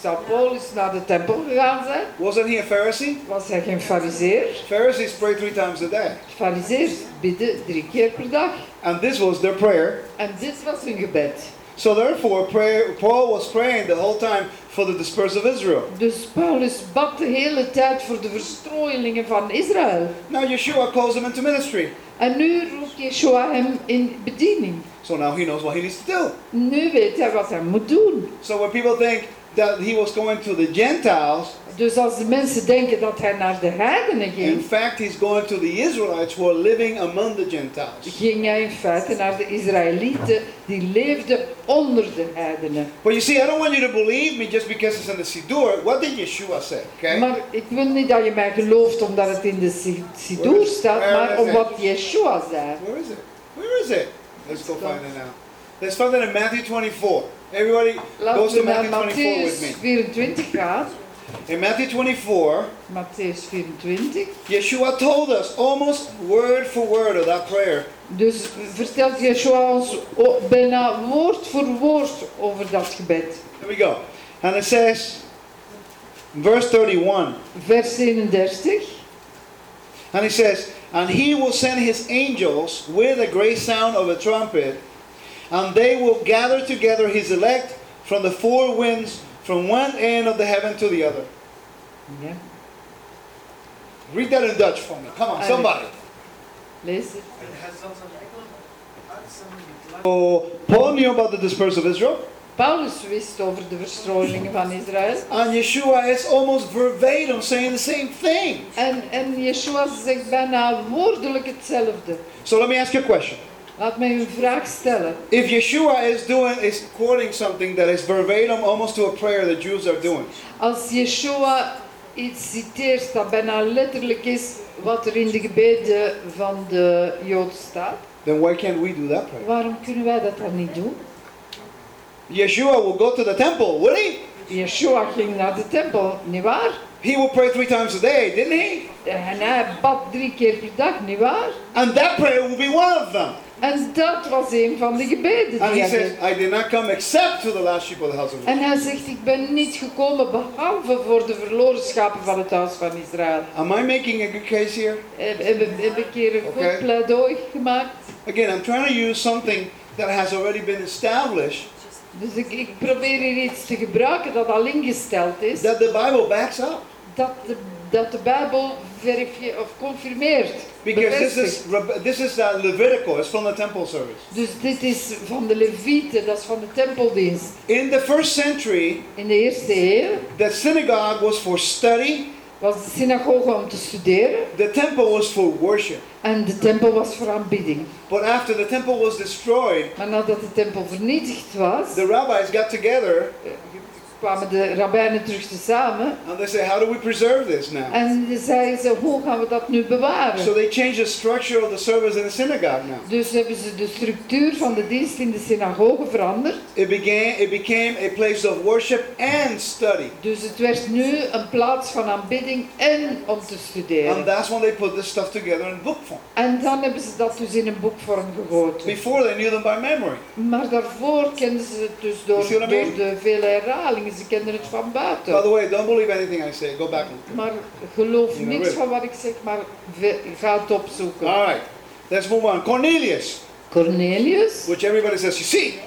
Zou Paulus naar de tempel gegaan zijn? Wasn't he a Pharisee? Was hij geen fariseer? Pharisees pray three times a day. Fariseers bidden drie keer per dag. And this was their prayer. En dit was hun gebed. So therefore, prayer, Paul was praying the whole time for the dispersed of Israel. Dus Paulus bad de hele tijd voor de verstrooielingen van Israël. Now Yeshua calls him into ministry. En nu roept Yeshua hem in bediening. So now he knows what he needs to do. Nu weet hij wat hij moet doen. So when people think that he was going to the Gentiles, Dus als de mensen denken dat hij naar de heidenen in ging, fact, he's going to the Israelites who are living among the Gentiles. ging hij in feite naar de Israëlieten die leefden onder de heidenen. But you see, I don't want you to believe me just because it's in the Siddur. What did Yeshua say? Okay? Maar ik wil niet dat je mij gelooft omdat het in de Si- Sidur staat, maar om wat Yeshua zei. Where is it? Where is it? Let's go find it now. Let's find it in Matthew 24. Everybody Laten goes to Matthew 24 with me. 24 gaan. In Matthew 24, Matthäus 24. Yeshua told us almost word for word of that prayer. Dus vertelt Yeshua ons bijna woord voor woord over dat gebed. Here we go. And it says, verse 31, Vers 31. and he says, And he will send his angels with a great sound of a trumpet, and they will gather together his elect from the four winds, from one end of the heaven to the other. Ja, Read that in Dutch for me. Come on, somebody. lees het. So Paul knew about the dispersal of Israel, Paulus wist over de verstrooilingen van Israël. and Yeshua is almost verbatim saying the same thing. En, en Yeshua zegt bijna woordelijk hetzelfde. So let me ask you a question. Laat mij een vraag stellen. If Yeshua is doing is quoting something that is verbatim almost to a prayer the Jews are doing, Als Yeshua iets citeert dat bijna letterlijk is wat er in de gebeden van de Jood staat, then why can't we do that prayer? waarom kunnen wij dat dan niet doen? Yeshua will go to the temple, will he? Yeshua ging naar de tempel, nietwaar? He will pray three times a day, didn't he? En hij bad drie keer per dag, nietwaar? And that prayer will be one of them. En dat was een van de gebeden And die he says. I did not come except to the last sheep of the house of Israel. En hij zegt, ik ben niet gekomen behalve voor de verloren schapen van het huis van Israël. Am I making a good case here? Heb, heb, ik hier een goed pleidooi gemaakt? Again, I'm trying to use something that has already been established Dus ik, ik probeer hier iets te gebruiken dat al ingesteld is. that the Bible backs up. Dat de, dat de Bijbel verifie- of confirmeert. Because this is this is uh, Levitical. It's from the temple service. Dus dit is van de Levieten, dat is van de tempeldienst. In the first century, In de eerste eeuw the synagogue was for study. was de synagoge om te studeren The temple was for worship. en de tempel was voor aanbidding. But after the temple was destroyed, Maar nadat de tempel vernietigd was, the rabbis got together eh, kwamen de rabbijnen terug tezamen and they said, "How do we preserve this now?" en zeiden ze, hoe gaan we dat nu bewaren? So they changed the structure of the service in the synagogue now. Dus hebben ze de structuur van de dienst in de synagoge veranderd. It began. It became a place of worship and study. Dus het werd nu een plaats van aanbidding en om te And studeren. that's when they put this stuff together in book form. En dan hebben ze dat dus in een boekvorm gegoten. Before they knew them by memory. Maar daarvoor kenden ze het dus door, what I door de vele herhalingen. Het van By buiten. the way, don't believe anything I say. Go back and. Maar geloof niks van wat ik zeg, maar ga het opzoeken. All right, let's move on. Cornelius, Cornelius, which everybody says, you see,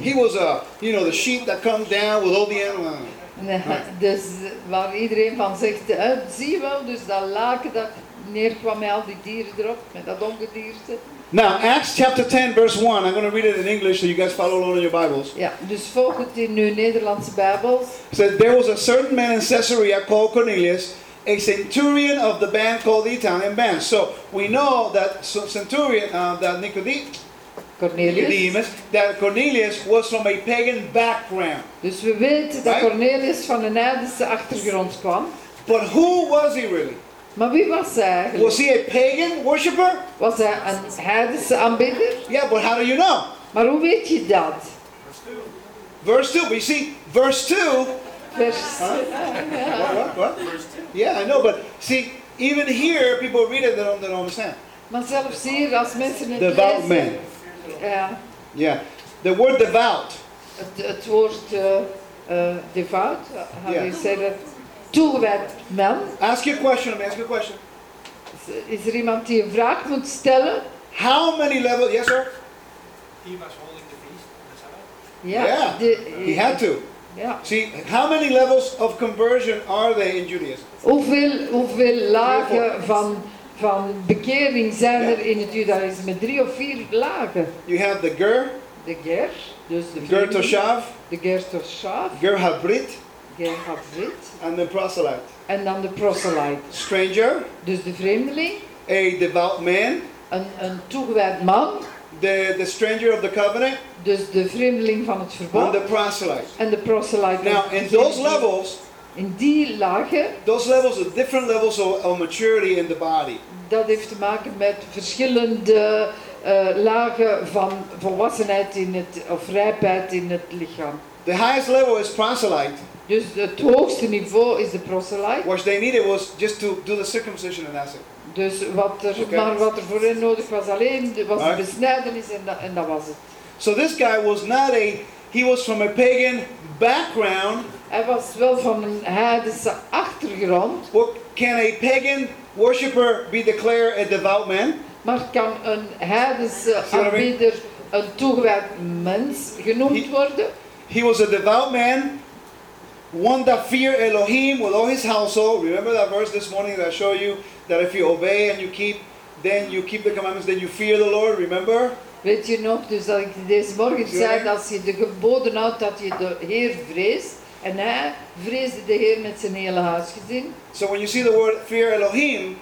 he was a, you know, the sheep that comes down with all the animals. Nee, dus waar iedereen van zegt, hè, zie wel, dus dat laken dat neerkwam met al die dieren erop, met dat ongedierte. Now, Acts chapter 10, verse 1. I'm going to read it in English so you guys follow along in your Bibles. Ja, dus volg het in uw Nederlandse Bijbels. It says, There was a certain man in Caesarea called Cornelius, a centurion of the band called the Italian band. So we know that centurion, uh, that Nicodem- Cornelius. Nicodemus, that Cornelius was from a pagan background. Dus we weten dat Cornelius van een heidense achtergrond kwam. But who was he really? Maar wie was hij eigenlijk? Was he a pagan worshiper? Was hij een heidense aanbidder? Yeah, but how do you know? Maar hoe weet je dat? Verse 2. But you see, verse 2. Vers... What, what, what? Yeah, I know, but see, even here, people read it, they don't, they don't understand. Maar zelfs hier, als mensen het Devout lezen... man. Ja, Yeah. The word devout. het, het woord eh eh, devout, how Ja. do you say that? Toegewijd man. Ask you a question, let me ask you a question. Is er iemand die een vraag moet stellen? How many levels, yes sir? He was holding the feast on the Sabbath. Ja, Yeah, de- He had to. Ja. See, how many levels of conversion are there in Judaism? Hoeveel, hoeveel lagen van, van bekering zijn er in het judaïsme? Drie of vier lagen. You have the ger, De ger, dus de ger toshav, de ger toshav, ger habrit, gehavrit. and then proselyte. En dan de proselyte. Stranger, Dus de vreemdeling, a devout man, een, een toegewijd man, the, the stranger of the covenant, dus de vreemdeling van het and verbond. the proselyte. En de proselyte. Now, in those levels, In die lagen, those levels are different levels of, of maturity in the body. dat heeft te maken met verschillende eh, lagen van volwassenheid in het, of rijpheid in het lichaam. The highest level is proselyte. Dus het hoogste niveau is de proselyte. What they needed was just to do the circumcision and that's it. Dus wat er, maar wat er voor hen nodig was alleen, de- was de besnijdenis en dat, en dat was het. So this guy was not a, he was from a pagan background. Hij was wel van een heidense achtergrond, What can a pagan worshiper be declared a devout man? maar kan een heidense aanbieder een toegewijd mens genoemd He- worden? He was a devout man, one that feared Elohim with all his household. Remember that verse this morning that I showed you that if you obey and you keep, then you keep the commandments, then you fear the Lord. Remember? Weet je nog, dus dat ik deze morgen zei als je de geboden houdt, dat je de Heer vreest. En hij vreesde de Heer met zijn hele huisgezin. So when you see the word fear Elohim,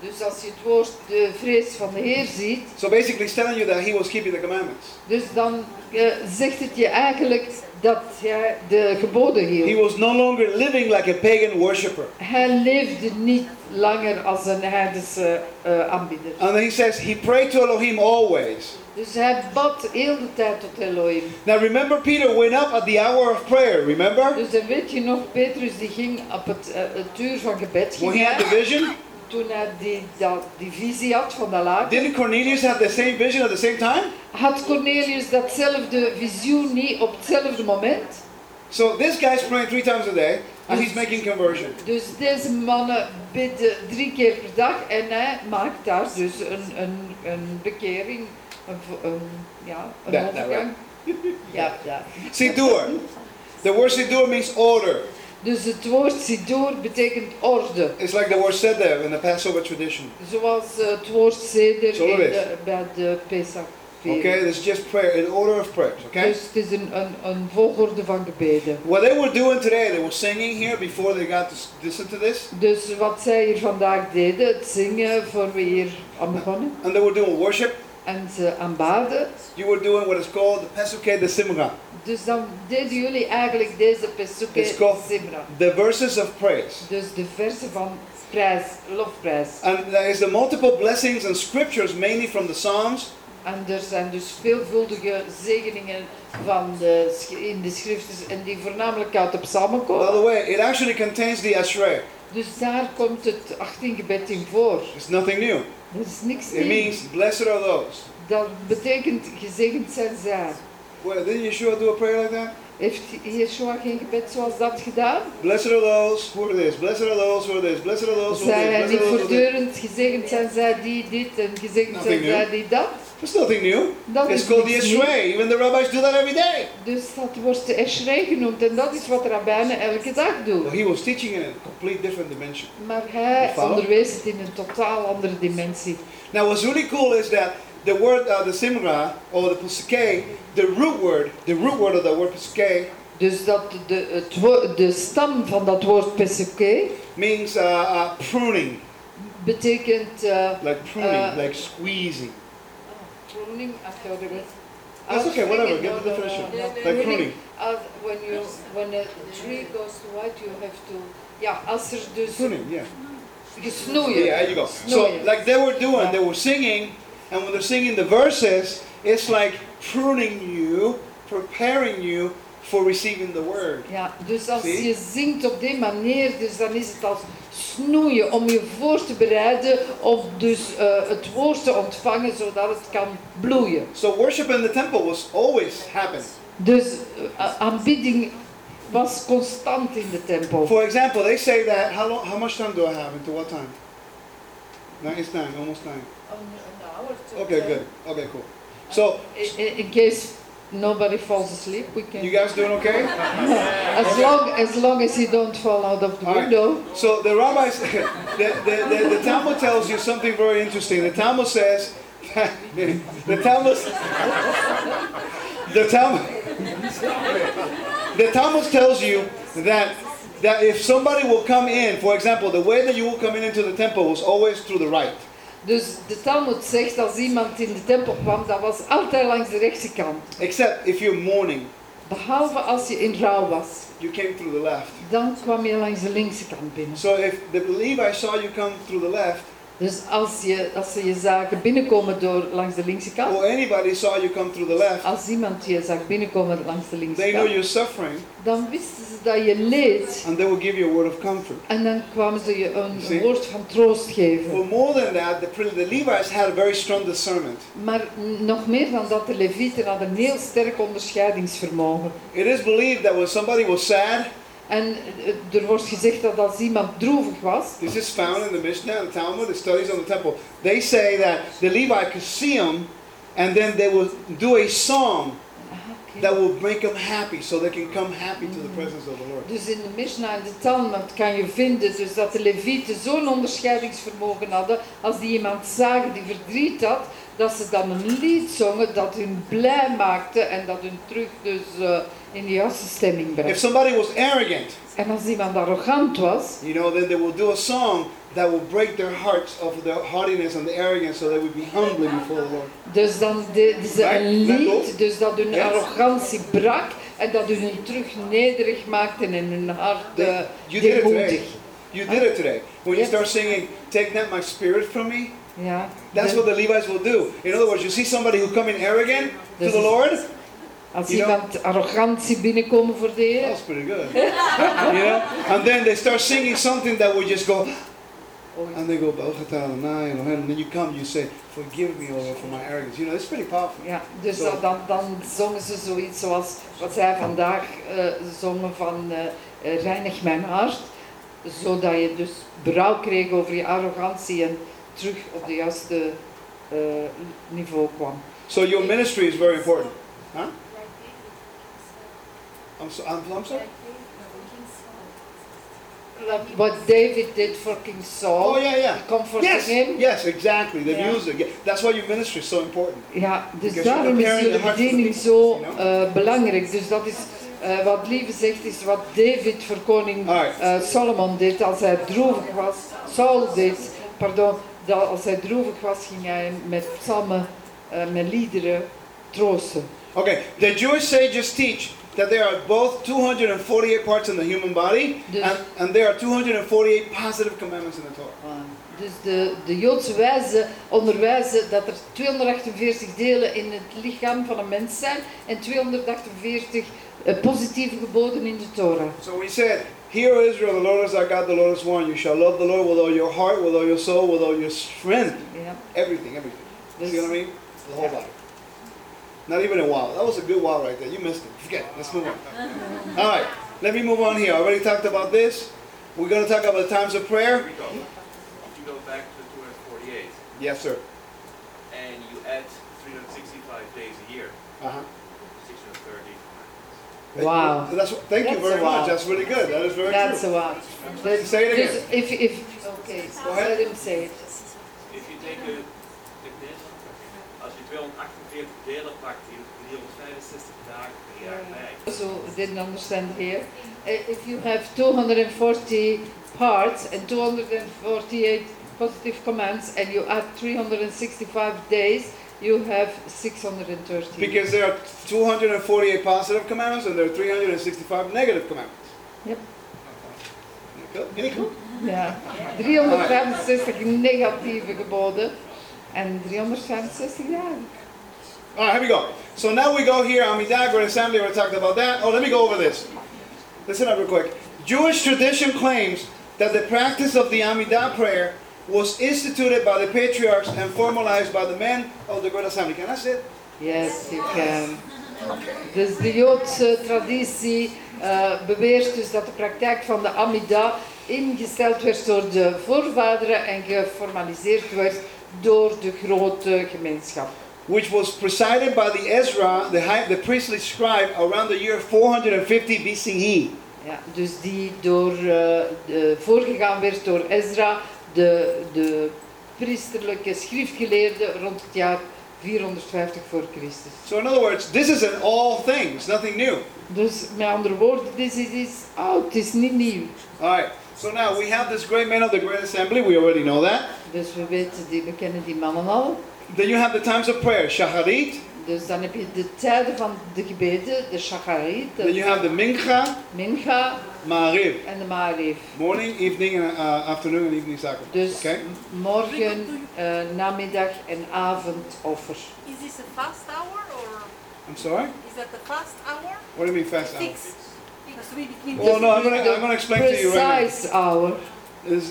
Dus als je het woord de vrees van de Heer ziet, so basically it's telling you that he was keeping the commandments. dus dan eh, zegt het je eigenlijk dat hij de geboden He was no longer living like a pagan worshiper. Hij leefde niet langer als een heidense eh, aanbieder. And he says he prayed to Elohim always. Dus hij bad heel de tijd tot Elohim. Now remember Peter went up at the hour of prayer, remember? Dus dan weet je nog, Petrus die ging op het, eh, het uur van gebed. When he had the vision, toen hij die, dat, die visie had van de laken. didn't Cornelius have the same vision at the same time? Had Cornelius datzelfde visioen niet op hetzelfde moment? So this guy's praying three times a day and he's making conversion. Dus deze mannen bidden drie keer per dag en hij maakt daar dus een, een, een bekering, een, een, ja, een overgang. Ja, ja. Sidur. The word Sidur means order. Dus het woord Sidur betekent orde. It's like the word seder in the Passover tradition. Zoals het woord Seder in de, bij de Pesach. Okay, it's just prayer, in order of prayers, okay? Dus het is een, een, een volgorde van gebeden. What they were doing today, they were singing here before they got to listen to this. Dus wat zij hier vandaag deden, het zingen voor we hier aan begonnen. And they were doing worship. En ze aanbaden. You were doing what is called the Pesuke de Simra. Dus dan deden jullie eigenlijk deze Pesuke Simra. The verses of praise. Dus de versen van prijs, lofprijs. And there is the multiple blessings and scriptures, mainly from the Psalms, En er zijn dus veelvuldige zegeningen van de, in de schriften en die voornamelijk uit de psalmen By komen. the way, it actually contains the Ashrei. Dus daar komt het 18 gebed in voor. It's nothing new. Dat is niks It nieuws. means blessed are those. Dat betekent gezegend zijn zij. Well, didn't Yeshua do a prayer like that? Heeft Yeshua geen gebed zoals dat gedaan? Blessed are those who are this. Blessed are those who are this. Blessed are those who are hij this. niet are this. voortdurend gezegend zijn zij die dit en gezegend Nothing zijn zij new. die dat? It's nothing new. Dat It's is called the. Ashrei. Even the rabbis do that every day. Dus dat wordt de Eshrei genoemd en dat is wat rabbijnen elke dag doen. Well, he was teaching in a complete different dimension. Maar hij onderwees het in een totaal andere dimensie. Now, what's really cool is that the word, uh, the Zimra, or the Pesuke, the root word, the root word of the word Pesuke Dus dat de, het wo- de stam van dat woord pesuke means uh, uh, pruning, betekent... eh, like pruning, Uh, like squeezing. pruning, ach, ja, de rest. That's okay, whatever, get the no, no, definition. no, no. Like pruning. As when you when a tree goes white, you have to. Ja, als er dus Pruning, yeah. gesnoeien. Yeah, there you go. So, like they were doing, they were singing, and when they're singing the verses, it's like pruning you, preparing you for receiving the word. Ja, dus als Zie? je zingt op die manier, dus dan is het als snoeien om je voor te bereiden om dus eh, het woord te ontvangen zodat het kan bloeien. So, worship in the temple was always happening. Dus eh, aanbidding was constant in de tempel. For example, they say that how long, how much time do I have? Until what time? Nine. It's nine. Almost nine. Okay, good. Okay, cool. So In, in case nobody falls asleep, we can. you guys doing okay? As long as long as you don't fall out of the All right. window. So the rabbis, the, the, the, the Talmud tells you something very interesting. The Talmud says, the Talmud, the Talmud, the Talmud tells you that that if somebody will come in, for example, the way that you will come in into the temple was always through the right. Dus de Talmud zegt als iemand in de tempel kwam, dat was altijd langs de rechtse kant. Except if you're mourning, Behalve als je in rouw was. you came through the left. Dan kwam je langs de linkse kant binnen. So if the Levi saw you come through the left, Dus als, je, als ze je zagen binnenkomen door langs de linkse kant, or anybody saw you come through the left, als iemand je zag binnenkomen langs de linkse they know kant, you're suffering dan wisten ze dat je leed and they will give you a word of comfort. en dan kwamen ze je een Zie. woord van troost geven. For more than that, the, the Levites had a very strong discernment. Maar nog meer dan dat, de Levieten hadden een heel sterk onderscheidingsvermogen. It is believed that when somebody was sad, En eh, er wordt gezegd dat als iemand droevig was, this is found in the Mishnah and Talmud, the studies on the temple. They say that the Levi could see him and then they will do a song that will make them happy so they can come happy to the presence of the Lord. Dus in de Mishnah en de Talmud kan je vinden dus dat de Levieten zo'n onderscheidingsvermogen hadden, als die iemand zagen die verdriet had, dat ze dan een lied zongen dat hun blij maakte en dat hun terug dus eh, in de juiste stemming If bracht. somebody was arrogant, En als iemand arrogant was, you know, then they will do a song that will break their hearts of the haughtiness and the arrogance so they would be humbly before the Lord. dus dan deden ze Right, een lied, dus dat hun Yes. arrogantie brak en dat hun terug nederig maakte en hun hart eh, you did it today. You did it today. When you start singing, Take not my spirit from me, Ja, that's what the Levites will do. In other words, you see somebody who come in arrogant to the Lord, als you know- iemand arrogantie binnenkomen voor de Heer, that's pretty good. you know? And then they start singing something that would just go, and they go, and then you come, you say, Forgive me, O Lord, for my arrogance. You know, it's pretty powerful. Ja, dus dan, dan zongen ze zoiets zoals wat zij vandaag eh, zongen van eh, reinig mijn hart. Zodat je dus berouw kreeg over je arrogantie en terug op de juiste eh, niveau kwam. So your ministry is very important. Huh? I'm, so, I'm, I'm sorry? What David did for King Saul, Oh, yeah, yeah. comforting Yes, him. yes, exactly. The Yeah. music. Yeah. That's why your ministry is so important. Ja, dus Because daarom is jullie the bediening zo you know? eh, belangrijk. Dus dat is eh, wat Lieve zegt, is wat David voor koning Alright. eh, Solomon deed als hij droevig was. Saul deed, pardon, dat als hij droevig was, ging hij met psalmen, eh, met liederen troosten. Okay, the Jewish sages teach that there are both 248 parts in the human body, Dus- and, and there are 248 positive commandments in the Torah. Dus de, de Joodse wijzen onderwijzen dat er 248 delen in het lichaam van een mens zijn en 248 eh, positieve geboden in de Torah. So we said, Hear, O Israel, the Lord is our God, the Lord is one. You shall love the Lord with all your heart, with all your soul, with all your strength. Ja. Everything, everything. You know what I mean? The whole body. Not even a while. That was a good while right there. You missed it. Forget it. Let's move on. All right. Let me move on here. I already talked about this. We're going to talk about the times of prayer. Here we go. If you go back to 248 Yes, sir. and you add 365 days a year, Uh-huh. 630. Wow. That's, thank you That's very a wow. much. That's really good. That is very That's true. a lot. That- Say it dus again. if, if, okay, Go ahead. let him say it. If you take a, take this, als je 248 delen pakt, die 365 dagen per jaar bij. So didn't understand here. Uh, If you have 240 parts and 248 positive commands and you add 365 days, you have 630. Because there are 248 positive commandments and there are 365 negative commandments. Yep. Cool? Ja, 365 negatieve geboden en 365 dagen. All right, here we go. So now we go here, Amidah, Great Assembly, we talked about that. Oh, let me go over this. Listen up real quick. Jewish tradition claims that the practice of the Amidah prayer was instituted by the patriarchs and formalized by the men of the Great Assembly. Can I say it? Yes, you can. Dus de Joodse traditie eh, beweert dus dat de praktijk van de Amida ingesteld werd door de voorvaderen en geformaliseerd werd door de grote gemeenschap. Which was presided by the Ezra, the, high, the priestly scribe, around the year 450 BCE. Ja, dus die door, de, voorgegaan werd door Ezra, de, de priesterlijke schriftgeleerde, rond het jaar 450 voor Christus. So in other words, this is in all things, nothing new. Dus met andere woorden, dit is iets oud, het is niet nieuw. All right. So now we have this great man of the great assembly. We already know that. Dus we weten, die, we kennen die mannen al. Then you have the times of prayer, shacharit. Dus dan heb je de tijden van de gebeden, de shacharit, Then you de have the mincha, mincha ma'ariv. en de ma'arif. Morning, evening, and uh, afternoon and evening sacrifice. Dus Okay. morgen, eh, namiddag en avondoffer. Is this a fast hour or I'm sorry. is that the fast hour? What do you mean fast hour? Fix. Because we between Well, no, I'm gonna I'm gonna explain to you right now. Precise hour. Is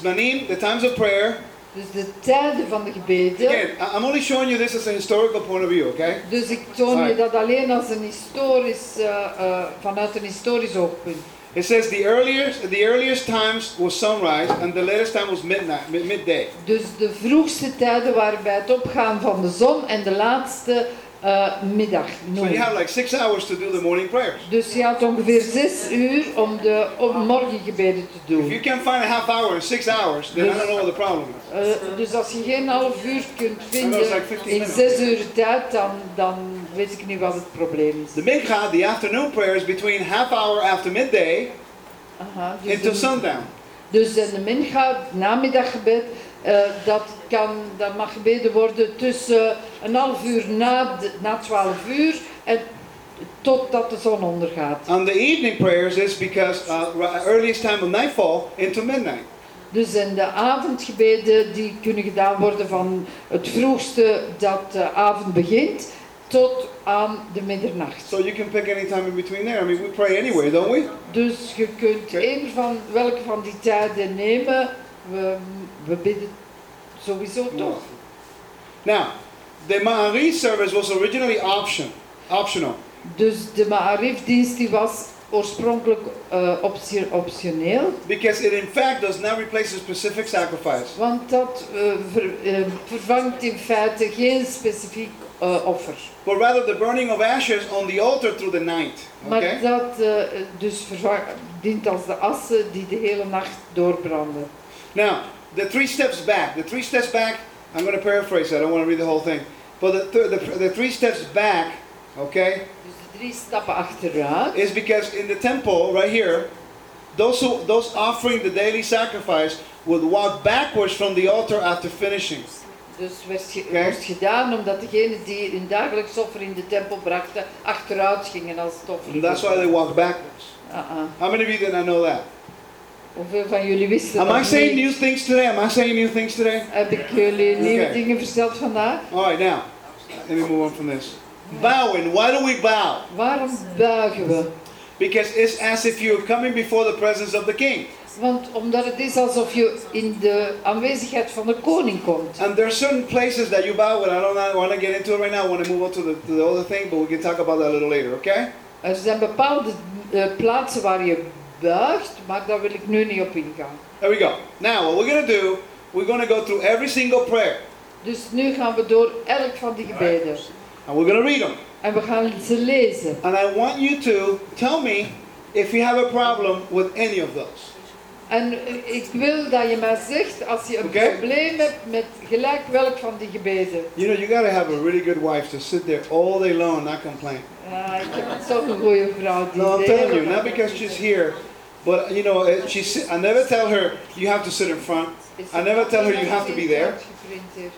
Zmanim, the times of prayer. Dus de tijden van de gebeden. Again, I'm only showing you this as a historical point of view, okay? Dus ik toon je dat alleen als een historisch, eh, eh, vanuit een historisch oogpunt. It says the earliest the earliest times was sunrise and the latest time was midnight, mid- midday. Dus de vroegste tijden waren bij het opgaan van de zon en de laatste eh, middag. So you have like six hours to do the morning prayers. Dus je had ongeveer zes uur om de op morgengebeden te If you doen. can't find a half hour in six hours, then I don't know what the problem is. Eh, dus als je geen half uur kunt vinden it's like 15 in zes uur tijd, dan, dan weet ik niet wat het probleem is. The mincha, the afternoon prayer, is between half hour after midday Aha, dus until sundown. Dus in de mincha, namiddaggebed, eh, dat, kan, dat mag gebeden worden tussen een half uur na, de, na 12 uur en totdat de zon ondergaat. And the evening prayers is because uh, earliest time of nightfall into midnight. Dus in de avondgebeden die kunnen gedaan worden van het vroegste dat de avond begint tot aan de middernacht. So you can pick any time in between there. I mean, we pray anyway, don't we? Dus je kunt Oké. een van welke van die tijden nemen. We, we bidden sowieso toch. Now, the Ma'ari service was originally option, optional. Dus de Ma'arif-dienst die was oorspronkelijk eh, optio- optioneel, Because it in fact does not replace a specific sacrifice. want dat ver- eh, vervangt in feite geen specifiek offer. But rather the burning of ashes on the altar through the night. Maar Okay? dat eh, dus vervang- dient als de assen die de hele nacht doorbranden. Now, the three steps back. The three steps back, I'm going to paraphrase that. I don't want to read the whole thing. But the, th- the, the three steps back, okay, Dus de drie stappen achteruit. is because in the temple right here, those, who, those offering the daily sacrifice would walk backwards from the altar after finishing. Dus werd, ge- Oké. werd gedaan omdat degenen die hun dagelijks offer in de tempel brachten achteruit gingen als het offer. And that's why they walk backwards. Ah, ah. How many of you did not know that? Hoeveel van jullie wisten Am dat I saying niet? new things today? Am I saying new things today? Heb ik jullie nieuwe dingen verteld vandaag? All right, now, let me move on from this. Bowing. Why do we bow? Waarom buigen we? Because it's as if you're coming before the presence of the king. Want omdat het is alsof je in de aanwezigheid van de koning komt. And there are certain places that you bow with. I don't want to get into it right now. I want to move on to the, to the other thing, but we can talk about that a little later, okay? Er zijn bepaalde eh, plaatsen waar je buigt, maar daar wil ik nu niet op ingaan. There we go. Now, what we're going to do, we're going to go through every single prayer. Dus nu gaan we door elk van die gebeden. And we're going to read them. En we gaan ze lezen. And I want you to tell me if you have a problem with any of those. En ik wil dat je mij zegt als je een probleem hebt met gelijk welk van die gebeden. You know, you got to have a really good wife to sit there all day long and not complain. Ik heb zo'n goede No, I'm telling you, not because she's here, but you know, uh, she's. I never tell her you have to sit in front. I never tell her you have to be there.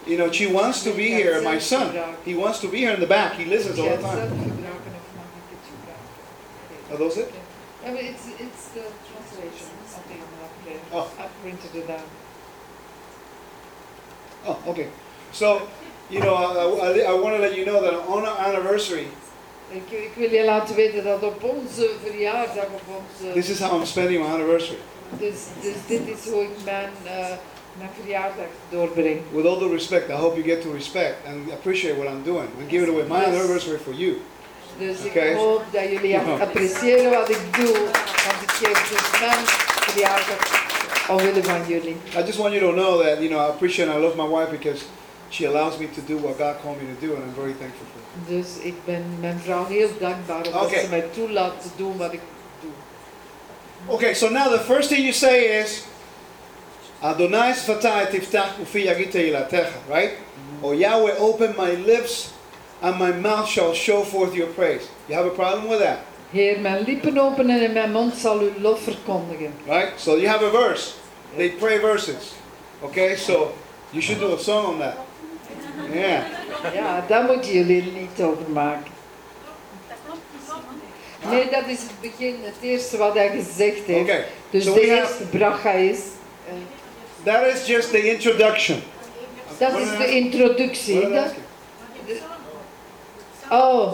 You know, she wants to be here. My son, he wants to be here in the back. He listens all the time. Are those it? Yeah, but it's, it's the translation. I Oh. I've printed it out. Oh, okay. So, you know, I, I, I want to let you know that on our anniversary, Ik, ik wil je laten weten dat op onze verjaardag, op onze... this is how I'm spending my anniversary. Dus, dus dit is hoe ik mijn, eh, mijn verjaardag doorbreng. With all due respect, I hope you get to respect and appreciate what I'm doing. I'm giving away my Yes. anniversary for you. Dus Oké. ik hoop dat jullie Ja. appreciëren wat ik doe, want ik geef dus mijn verjaardag omwille van jullie. I just want you to know that, you know, I appreciate and I love my wife because she allows me to do what God called me to do and I'm very thankful for it. Dus ik ben mijn vrouw heel dankbaar omdat ze mij toelaat te doen wat ik doe. Okay, so now the first thing you say is, Adonai sfatai tiftach ufi yagita ilatecha, right? Or Yahweh, open my lips and my mouth shall show forth your praise. You have a problem with that, Heer, mijn lippen openen en mijn mond zal uw lof verkondigen. right? So you have a verse. They pray verses. Okay, so you should do a song on that. Yeah. Ja, daar moeten jullie een lied over maken. Nee, dat is het begin, het eerste wat hij gezegd heeft. Okay. Dus so de eerste bracha is. that is just the introduction. dat is de introductie. Dat- oh,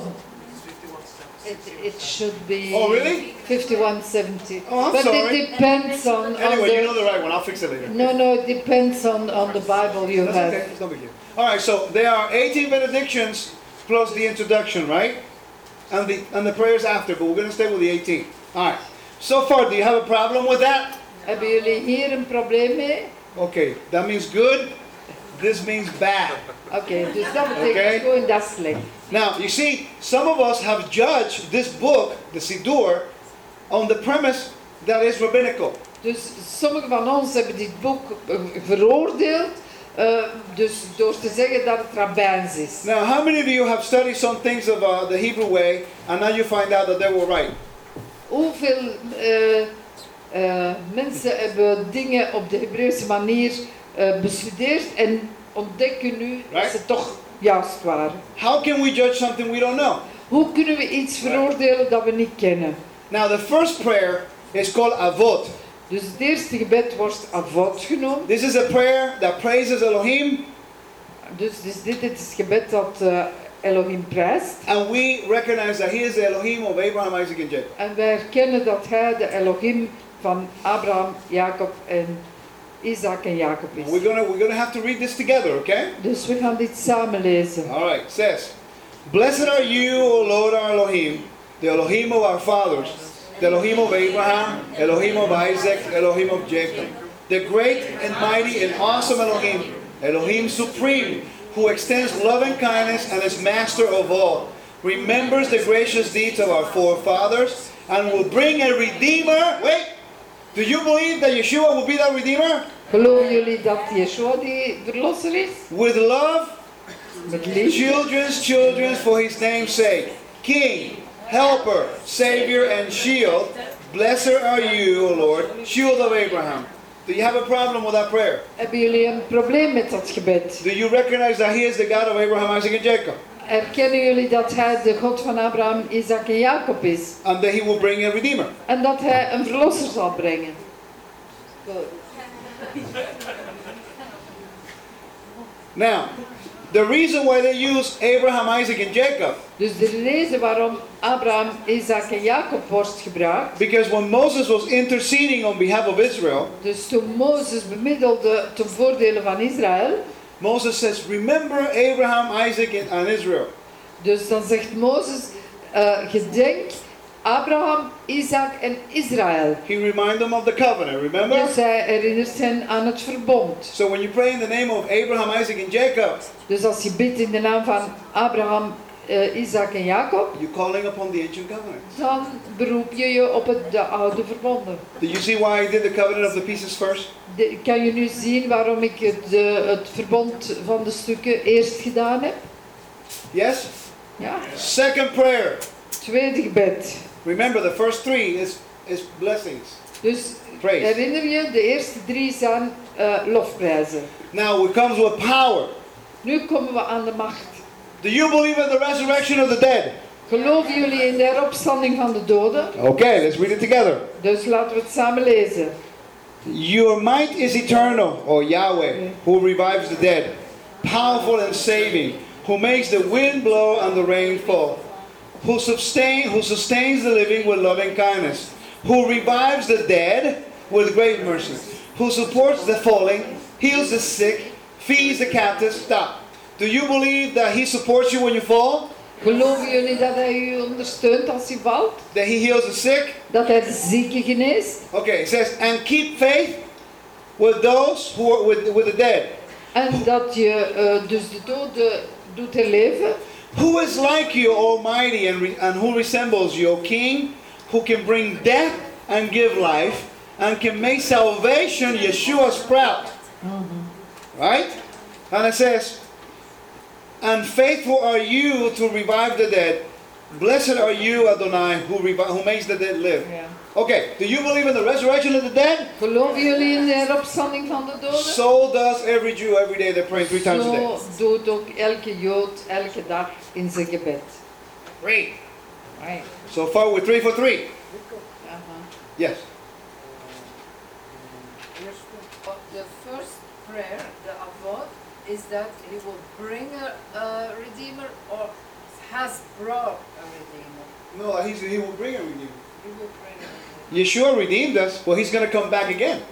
it, it should be. Oh, really? 5170. Oh, I'm but sorry. it depends on, on Anyway, the. you know the right one. I'll fix it later. No, no, it depends on, on the Bible you That's have. okay. It's no big deal. All right. So there are 18 benedictions plus the introduction, right? And the and the prayers after. But we're going to stay with the 18. All right. So far, do you have a problem with that? Hebben jullie hier een probleem mee? Okay. That means good. This means bad. Okay, dus dat betekent Oké. gewoon dat slecht. Now, you see, some of us have judged this book, the Siddur, on the premise that it's rabbinical. Dus sommigen van ons hebben dit boek eh, veroordeeld, eh, dus door te zeggen dat het rabbijns is. Now, how many of you have studied some things of uh, the Hebrew way, and now you find out that they were right? Hoeveel eh, mensen hebben dingen op de Hebreeuwse manier bestudeerd en ontdekken nu dat Right. ze toch juist waren? How can we judge something we don't know? Hoe kunnen we iets veroordelen dat we niet kennen? Now, the first prayer is called Avot. Dus het eerste gebed wordt avot genoemd. This is a prayer that praises Elohim, Dus, dus dit is het gebed dat eh, Elohim prijst. and we recognize that He is the Elohim of Abraham, Isaac, and Jacob. En wij erkennen dat hij de Elohim van Abraham, Jacob en Isaac en Jacob is. We're gonna we're gonna have to read this together, okay? Dus we gaan dit samen lezen. All right. Says, "Blessed are you, O Lord our Elohim, the Elohim of our fathers, the Elohim of Abraham, Elohim of Isaac, Elohim of Jacob, the great and mighty and awesome Elohim, Elohim supreme, who extends loving kindness and is master of all, remembers the gracious deeds of our forefathers, and will bring a redeemer. Wait, do you believe that Yeshua will be that redeemer Geloven jullie dat Yeshua die verlosser is? with love?" Children's children's for his name's sake. King, helper, savior, and shield. Blessed are you, O Lord, shield of Abraham. Do you have a problem with that prayer? Hebben jullie een probleem met dat gebed? Do you recognize that he is the God of Abraham, Isaac, and Jacob? Erkennen jullie dat hij de God van Abraham, Isaac en Jacob is? And that he will bring a redeemer? En dat hij een verlosser zal brengen? Now, the reason why they use Abraham, Isaac, and Jacob, Dus de reden waarom Abraham, Isaac en Jacob wordt gebruikt, because when Moses was interceding on behalf of Israel, dus toen Mozes bemiddelde ten voordele van Israël, Moses says, Remember Abraham, Isaac, and- Israel. dus dan zegt Mozes, eh, gedenk Abraham, Isaac en Israël. He reminded them of the covenant, remember? Dus hij herinnert hen aan het verbond. So when you pray in the name of Abraham, Isaac, and Jacob, Dus als je bidt in de naam van Abraham, eh, Isaac en Jacob, you're calling upon the ancient covenant. dan beroep je je op het, de oude verbonden. Do you see why I did the covenant of the pieces first? De- kan je nu zien waarom ik het, eh, het verbond van de stukken eerst gedaan heb? Yes? Ja. Second prayer. Tweede gebed. Remember, the first three is, is blessings, Dus praise. herinner je, de eerste drie zijn eh, lofprijzen. Now it comes with power. Nu komen we aan de macht. Do you believe in the resurrection of the dead? Geloven jullie in de heropstanding van de doden? Okay, let's read it together. Dus laten we het samen lezen. Your might is eternal, O Yahweh, who revives the dead, powerful and saving, who makes the wind blow and the rain fall, who sustain who sustains the living with loving kindness, who revives the dead with great mercy, who supports the falling, heals the sick, feeds the captives. Stop. Do you believe that he supports you when you fall? Geloven jullie dat hij u ondersteunt als u valt? That he heals the sick? Dat hij de zieken geneest? Okay, it says, and keep faith with those who are with, with the dead. En dat je eh, dus de doden doet herleven? Who is like you, Almighty, and, re- and who resembles you, O King, who can bring death and give life, and can make salvation Yeshua sprout. Mm-hmm. Right? And it says, And faithful are you to revive the dead. Blessed are you, Adonai, who, revi- who makes the dead live. Ja. Okay, do you believe in the resurrection of the dead? Geloven jullie in de opstanding van de doden? So does every Jew every day. They're praying three times a day. Zo doet ook elke Jood elke dag in zijn gebed. Great. Right. So far, we're three for three. Aha. Yes. The first prayer, the avot, is that he will bring a, a redeemer or has brought a redeemer. No, he's, he will bring a redeemer. He will bring a redeemer. Yeshua redeemed us. Well, he's going to come back again.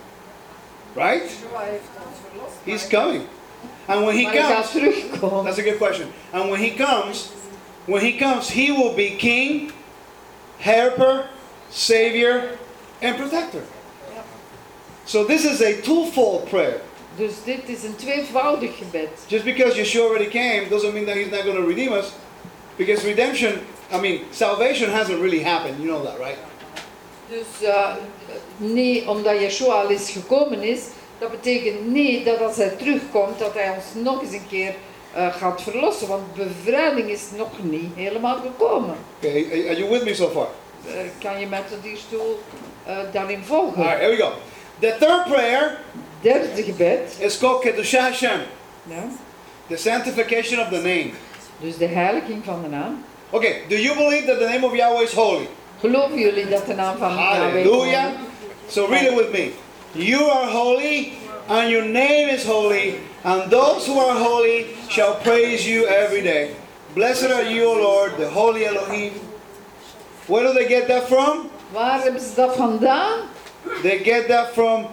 Right? Yeshua heeft ons verlost. He's coming. And when he maar hij gaat comes, that's a good question. And when he comes, when he comes, he will be king, helper, savior, and protector. So this is a twofold prayer. Dus dit is een tweevoudig gebed. Just because Yeshua already came doesn't mean that he's not going to redeem us. Because redemption, I mean, salvation hasn't really happened. You know that, right? Dus eh, niet omdat Yeshua al eens gekomen is, dat betekent niet dat als hij terugkomt, dat hij ons nog eens een keer eh, gaat verlossen. Want bevrijding is nog niet helemaal gekomen. Okay, are- you with me so far? Eh, kan je met die stoel eh, daarin volgen? All right, here we go. The third prayer Derde gebed. is called Kedushah Hashem, Ja. the sanctification of the name. Dus de heiliging van de naam. Okay, do you believe that the name of Yahweh is holy? Geloven jullie dat de naam van Yahweh Hallelujah. So read it with me. You are holy, and your name is holy, and those who are holy shall praise you every day. Blessed are you, O Lord, the holy Elohim. Where do they get that from? Waar hebben ze dat vandaan? They get that from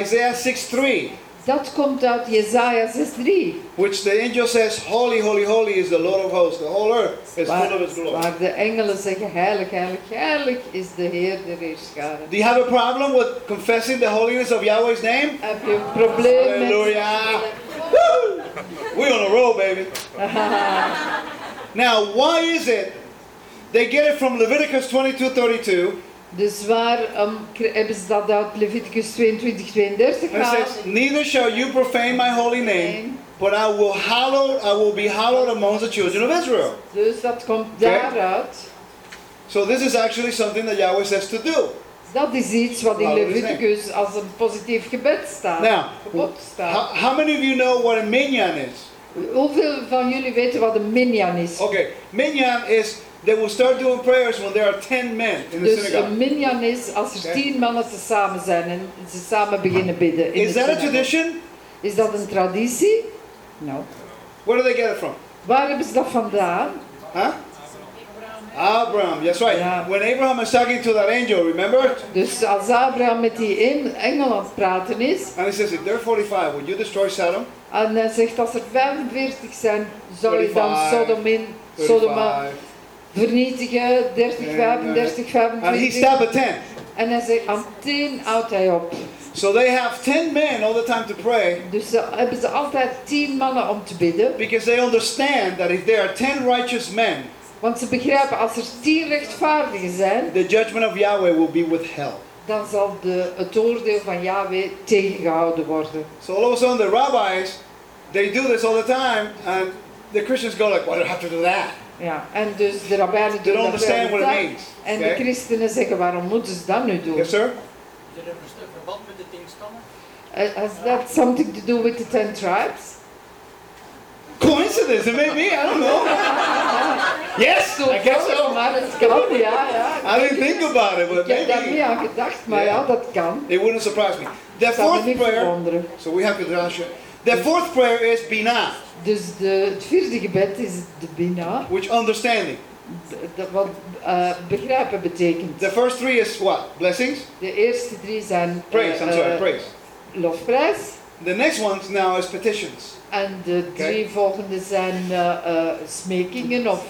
Isaiah 6 3, Dat komt uit Jesaja 6.3. which the angel says, Holy, holy, holy is the Lord of hosts. The whole earth is full of his glory. waar de engelen zeggen heilig, heilig, heilig is de Heer der Heerscharen. Do you have a problem with confessing the holiness of Yahweh's name? Heb je een probleem. Hallelujah. Woo! We're on a roll, baby. Now, why is it they get it from Leviticus 22 32? Dus waar um, kri- hebben ze dat uit Leviticus 22, 32 And it gehaald? says, Neither shall you profane my holy name, but I will hallow, I will be hallowed amongst the children of Israel. Dus dat komt daaruit. So this is actually something that Yahweh says to do. Dat is iets wat in Leviticus als een positief gebed staat. Now, Gebod how, staat. how many of you know what a minyan is? Hoeveel van jullie weten wat een minyan is? Okay, minyan is they will start doing prayers when there are 10 men in the Dus synagogue. een minyan is als er Oké. tien mannen te samen zijn en ze samen beginnen bidden. in Is that a synagoge. tradition? Is dat een traditie? Nou. Where do they get it from? Waar hebben ze dat vandaan? Huh? Abraham, that's right. Yeah. When Abraham is talking to that angel, remember? Dus als Abraham met die en- engel aan het praten is, And he says, if they're 45, would you destroy Sodom? en hij zegt als er 45 zijn, zou je dan 35, Sodom in, Sodoma 35. Vernietigen, 30, En, 35, uh, And he 25. stopped at 10. En hij zegt, aan 10 houdt hij op. So they have 10 men all the time to pray Dus ze hebben ze altijd 10 mannen om te bidden. because they understand that if there are 10 righteous men, Want ze begrijpen, als er 10 rechtvaardigen zijn, the judgment of Yahweh will be withheld. dan zal de, het oordeel van Yahweh tegengehouden worden. So all of a sudden the rabbis, they do this all the time and the Christians go like, why do I have to do that? Ja, en dus de rabbijnen doen dat wel. En de christenen zeggen, waarom moeten ze dat nu doen? Yes, sir? Is er een verband met de tien stammen? Has that something to do with the ten tribes? Coincidence, it may be, I don't know. yes, I guess so. Maar het kan, ja, ja. I didn't think about it, but Ik heb daar niet maybe aan gedacht, maar Ja. ja, dat kan. it wouldn't surprise me. The fourth niet prayer, so we have to Joshua. The fourth prayer is Bina. Dus de, het vierde gebed is de Bina. Which understanding? Wat eh, begrijpen betekent. The first three is what? Blessings? De eerste drie zijn. Eh, praise, uh, I'm sorry, eh, praise. Lofprijs. The next ones now is petitions. En de drie volgende zijn uh, smekingen of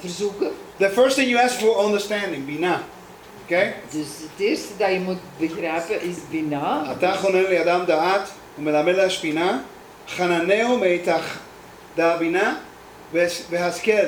verzoeken. The first thing you ask for understanding, Bina. Okay? Dus het eerste dat je moet begrijpen is Bina. Atagonel Adam Da'at. ומלמד להשפינה, חננהו מאיתך דא בינה והשכל,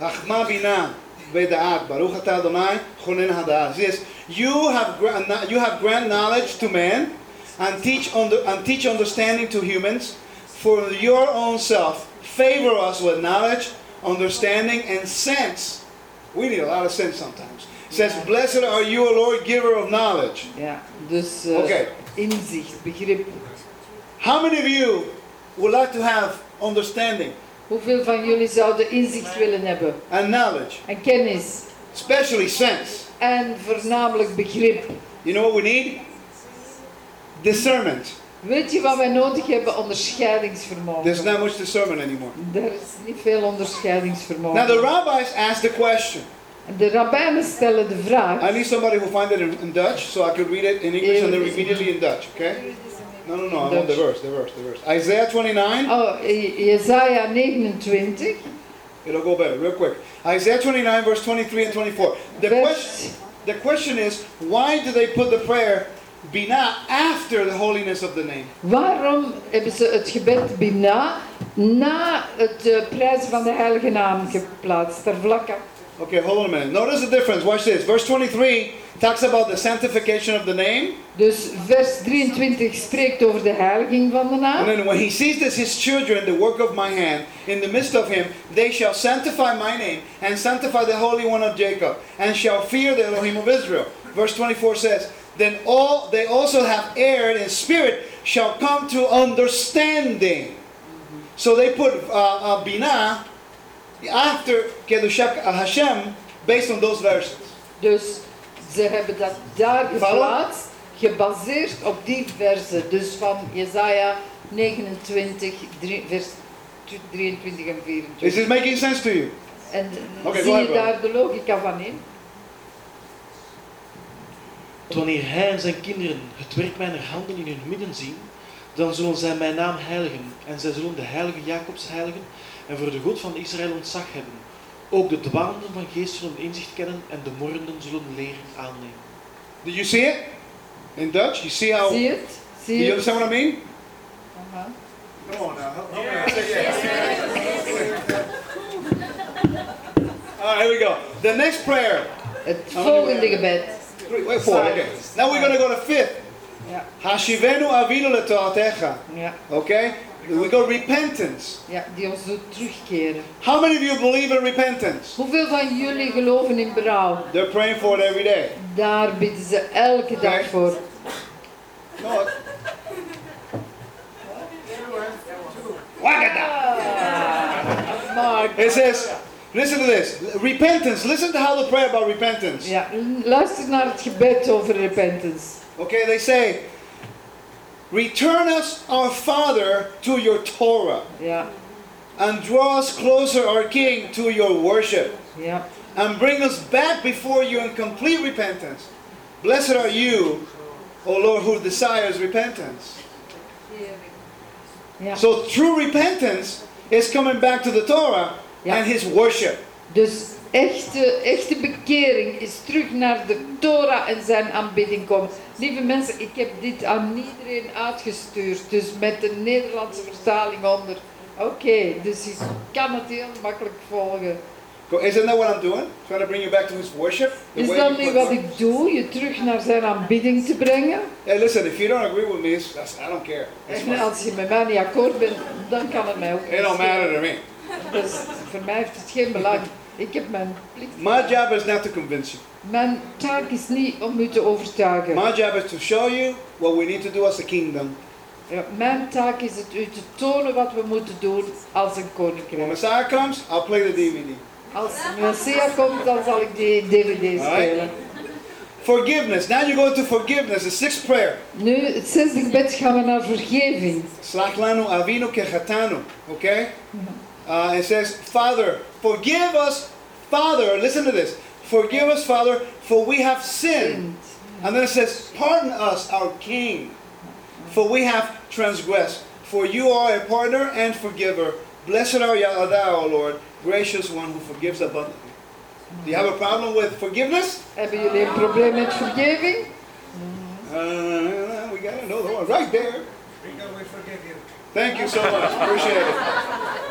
חכמה בינה v'da'at. Baruch atah Adonai chonen hada'at. It says, you have, gra- you have grant knowledge to man and teach, under, and teach understanding to humans for your own self. Favor us with knowledge, understanding, and sense. We need a lot of sense sometimes. It says, blessed are you, O Lord, giver of knowledge. Ja, dus eh, Oké. Inzicht, begrip. How many of you would like to have understanding Hoeveel van jullie zouden inzicht willen hebben? and knowledge, En kennis. especially sense? En voornamelijk begrip. You know what we need? Discernment. Weet je wat wij nodig hebben? Onderscheidingsvermogen. There's not much discernment anymore. Er is niet veel onderscheidingsvermogen. Now the rabbis asked the question. De rabbijnen stellen de vraag. I need somebody who find it in, in Dutch so I could read it in English and then immediately in Dutch, okay? No, no, no, I want the verse, the verse, the verse. Isaiah 29, Oh, I- Jesaja 29, it'll go better, real quick. Isaiah 29, verse 23 and 24. The question, the question is, why do they put the prayer Bina after the holiness of the name? waarom hebben ze het gebed Bina na het eh, prijzen van de heilige naam geplaatst, ter vlakke? Okay, hold on a minute. Notice the difference. Watch this. Verse 23 talks about the sanctification of the name. Dus vers 23 spreekt over de heiliging van de naam. And then when he sees this, his children, the work of my hand, in the midst of him, they shall sanctify my name and sanctify the Holy One of Jacob, and shall fear the Elohim of Israel. Verse 24 says, Then all they also have erred in spirit shall come to understanding. So they put uh, uh, Binah after Kedushak Hashem based on those verses. Dus ze hebben dat daar geplaatst, gebaseerd op die versen. Dus van Jesaja 29, drie- vers 23 en Is 24. this making sense to you? En Oké, zie je daar de logica van in? Wanneer hij en zijn kinderen het werk mijner handen in hun midden zien, dan zullen zij mijn naam heiligen en zij zullen de heilige Jacobs heiligen en voor de God van Israël ontzag hebben. Ook de dwalenden van geest zullen inzicht kennen en de morrenden zullen leren aannemen. Did you see it? In Dutch? You see how. Zie het? Do Zie you je het? understand what I mean? Aha. Come on now. Help, help me out. All right, here we go. The next prayer. Het volgende gebed. Three, wait, four. Okay. Now we're going to go to fifth. Ja. Hashivenu avinu letoatecha. Ja, Okay? We go repentance. ja, die ons doet terugkeren. How many of you believe in repentance? Hoeveel van jullie geloven in berouw? They're praying for it every day. Daar bidden ze elke dag Oké. voor. No. Maar, It says, listen to this. Repentance. Listen to how they pray about repentance. ja, luister naar het gebed over repentance. Okay, they say, Return us, our Father, to your Torah, Ja, and draw us closer, our King, to your worship, ja. and bring us back before you in complete repentance. Blessed are you, O Lord, who desires repentance. ja. So, true repentance is coming back to the Torah Ja. and His worship. Dus echte, echte bekering is terug naar de Torah en zijn aanbidding komen. Lieve mensen, ik heb dit aan iedereen uitgestuurd, dus met de Nederlandse vertaling onder. Oké, dus je kan het heel makkelijk volgen. Isn't that what I'm doing? Trying to bring you back to His worship? The Is dat niet wat ik doe? Je terug naar zijn aanbidding te brengen? Hey, listen, if you don't agree with me, that's, I don't care. En als je met mij niet akkoord bent, dan kan het mij ook It don't matter schelen. to me. Dus voor mij heeft het geen belang. Ik heb mijn plicht. My job is not to convince you. Mijn taak is niet om u te overtuigen. My job is to show you what we need to do as a kingdom. Ja, mijn taak is het u te tonen wat we moeten doen als een When koninkrijk. Messiah comes, I'll play the DVD. Als Messiah komt, dan zal ik die DVD spelen. Forgiveness. Now you go to forgiveness, the sixth prayer. Nu, het zesde gebed gaan we naar vergeving. Slach lanu avinu kechatanu. Okay? Uh, it says, Father, forgive us, Father, listen to this. Forgive us, Father, for we have sinned. And then it says, Pardon us, our King, for we have transgressed. For you are a partner and forgiver. Blessed are thou, O Lord, gracious one who forgives abundantly. Do you have a problem with forgiveness? Hebben jullie een probleem met vergeving? Uh, we gotta know the one right there. We Because we forgive you. Thank you so much. Appreciate it.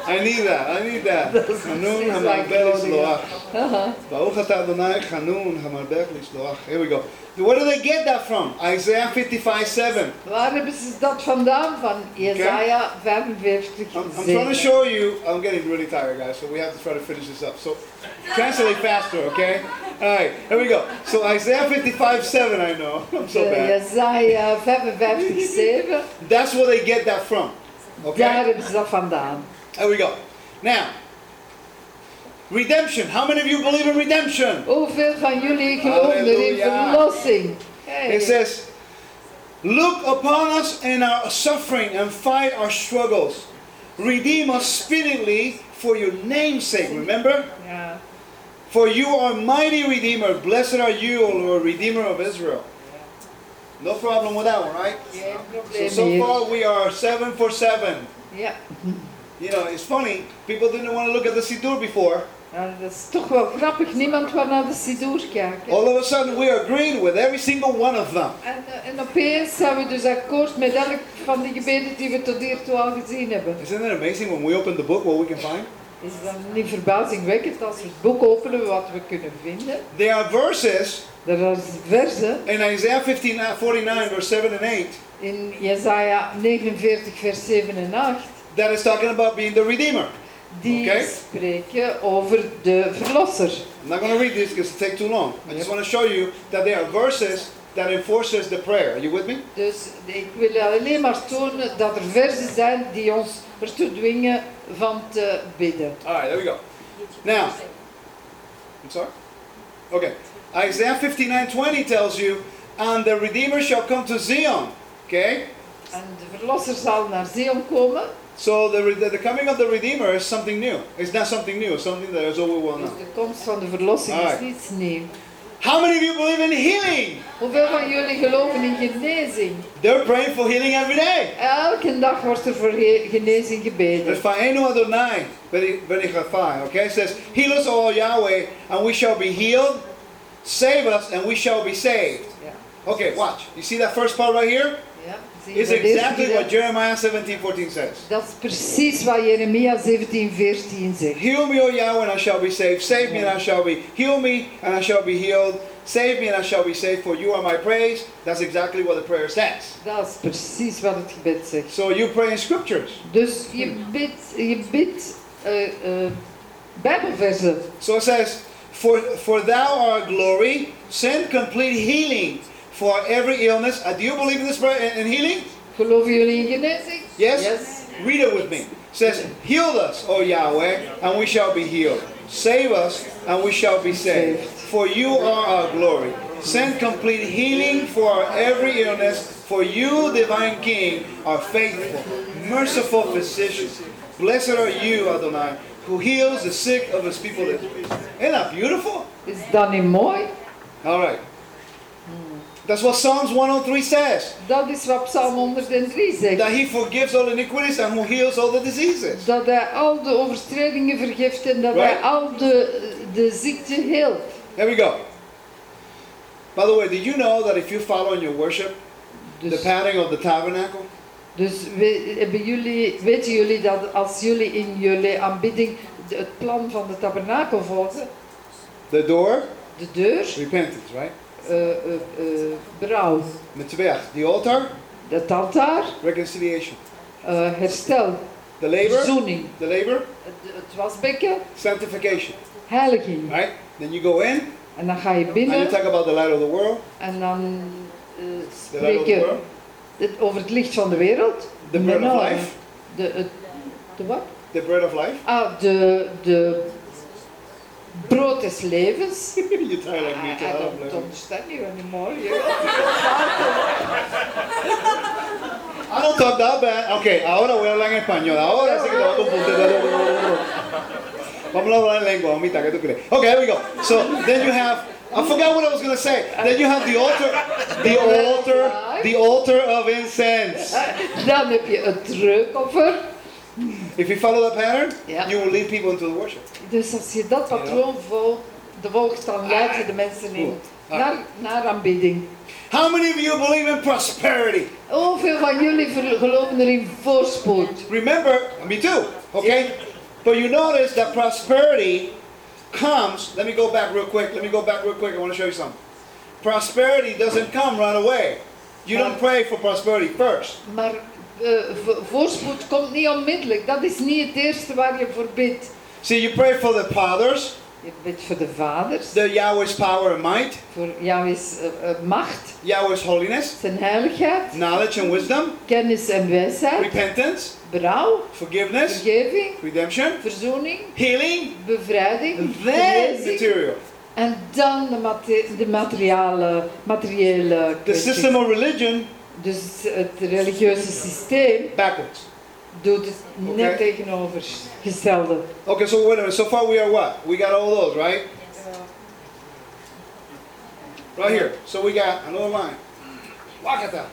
I need that. I need that. Hanun Seems hamabel like Claudia. sloach. Aha. Baruch atah Adonai chanun hamalbech lishloach. Here we go. Where do they get that from? Isaiah 55 7. Waar hebben ze dat vandaan? Van Jesaja 55, I'm, I'm trying to show you, I'm getting really tired, guys, so we have to try to finish this up. So translate faster, okay? All right, here we go. So Isaiah 55 7, I know. I'm so bad. Jesaja 55, 7. That's where they get that from, Daar okay? hebben ze dat vandaan. There we go. Now, redemption. How many of you believe in redemption? Hoeveel van jullie geloven er in Halleluja. verlossing? It says, Look upon us in our suffering and fight our struggles. Redeem us speedily for your name's sake. Remember? Ja. For you are mighty Redeemer. Blessed are you, O Lord, Redeemer of Israel. No problem with that one, right? Geen So, so far we are seven for seven. Ja. You know, it's funny. People didn't want to look at the Siddur before. Dat is toch wel grappig. Niemand wil naar de Sidoer kijken. All of a sudden we are agreed with every single one of them. En, eh, en opeens zijn we dus akkoord met elk van die gebeden die we tot al gezien hebben. Isn't it amazing when we open the book what we can find? Is dat niet verbazingwekkend als we het boek openen wat we kunnen vinden? There are verses Er is versen in Isaiah 15, 49, verse 7 and 8, in Jesaja 49 vers 7 en 8 that is talking about being the Redeemer. die Oké. spreken over de verlosser. I'm not going to read this because it takes too long. I just want to show you that there are verses that enforces the prayer. Are you with me? Dus ik wil alleen maar tonen dat er versen zijn die ons ertoe dwingen van te bidden. All right, there we go. Now, I'm sorry? Okay. Isaiah 59, 20 tells you, and the Redeemer shall come to Zion. Okay? En de verlosser zal naar Zion komen. So the, the, the coming of the Redeemer is something new. It's not something new, it's something that is all we Dus know. de komst van de verlossing is Alright. niets nieuw. How many of you believe in healing? Hoeveel van jullie geloven in genezing? They're praying for healing every day. Elke dag wordt er voor ge- genezing gebeden. Fa'enu Adonai, very, very chafai, okay? It says, Heal us, O Yahweh, and we shall be healed. Save us, and we shall be saved. Ja. Okay, watch. You see that first part right here? Ja, zie je It's dat eerste exactly gedeelte? what Jeremiah 17:14 says. Dat is precies wat Jeremia 17, 14 zegt. Heal me, O Yahweh, and I shall be saved. Save me, and I shall be. Heal me, and I shall be healed. Save me, and I shall be saved, for you are my praise. That's exactly what the prayer says. Dat is precies wat het gebed zegt. So you pray in scriptures. Dus je bidt, je bidt eh, eh, Bijbelversen. So it says, For, for thou art glory, send complete healing for every illness. Uh, do you believe in this prayer in, in healing? Geloven jullie in? Yes? Yes. Read it with me. It says, Heal us, O Yahweh, and we shall be healed. Save us, and we shall be saved. For you are our glory. Send complete healing for every illness. For you, divine King, are faithful, merciful physician. Blessed are you, Adonai, who heals the sick of his people. Isn't that beautiful? It's done in Moy. All right. That's what Psalms 103 says. Dat is wat Psalm 103 zegt. That he forgives all iniquities and who heals all the diseases. Dat hij al de overtredingen vergeeft en dat Right. hij al de, de ziekte heelt. There we go. By the way, did you know that if you follow in your worship the Dus, pattern of the tabernacle, dus we, hebben jullie, weten jullie dat als jullie in jullie aanbidding het plan van de tabernakel volgen, the door, de deur, repentance, right? Eh, eh, eh, berouw, Mitzvah, the altar, het altaar, reconciliation. herstel, The labor, verzoening, the labor, het, wasbekken, sanctification, heiliging. right? Then you go in. En dan ga je and you binnen talk about the light of the world, en dan the light of spreek the je over het licht van de wereld. the bread of life, De, de wat? the bread of life. Ah, de, de brood des levens. you try like me I, to I have don't understand you anymore. You I don't talk that bad. Okay, ahora voy a hablar en español. Ahora sí que te voy a confundir. Vamos a hablar en lengua, mamita, ¿qué tú crees? Okay, here we go. So then you have, I forgot what I was going to say. Then you have the altar, the altar, the altar of incense. Dan heb je het reukoffer. If you follow that pattern, Ja. you will lead people into the worship. Dus als je dat patroon volgt, de volgt, dan leidt je de mensen in naar, naar aanbidding. How many of you believe in prosperity? Hoeveel van jullie geloven er in voorspoed? Remember, me too, okay? But you notice that prosperity comes, let me go back real quick. Let me go back real quick. I want to show you something. Prosperity doesn't come right away. You don't pray for prosperity first. Maar vo- voorspoed komt niet onmiddellijk. Dat is niet het eerste waar je voor bidt. See, you pray for the fathers, Je bidt voor de vaders, the Yahweh's power and might, voor Yahweh's eh, eh, macht, Yahweh's holiness, zijn heiligheid, knowledge and wisdom, kennis en wijsheid, repentance, berouw, forgiveness, vergeving, redemption, verzoening, healing, bevrijding, and then material. En dan de, mate- de materiale, materiële The system of religion. Dus het religieuze systeem. Backwards. Doet het Oké. net tegenovergestelde. Okay, so wait a minute. So far we are what? We got all those, right? Right here. So we got another line. Wakata.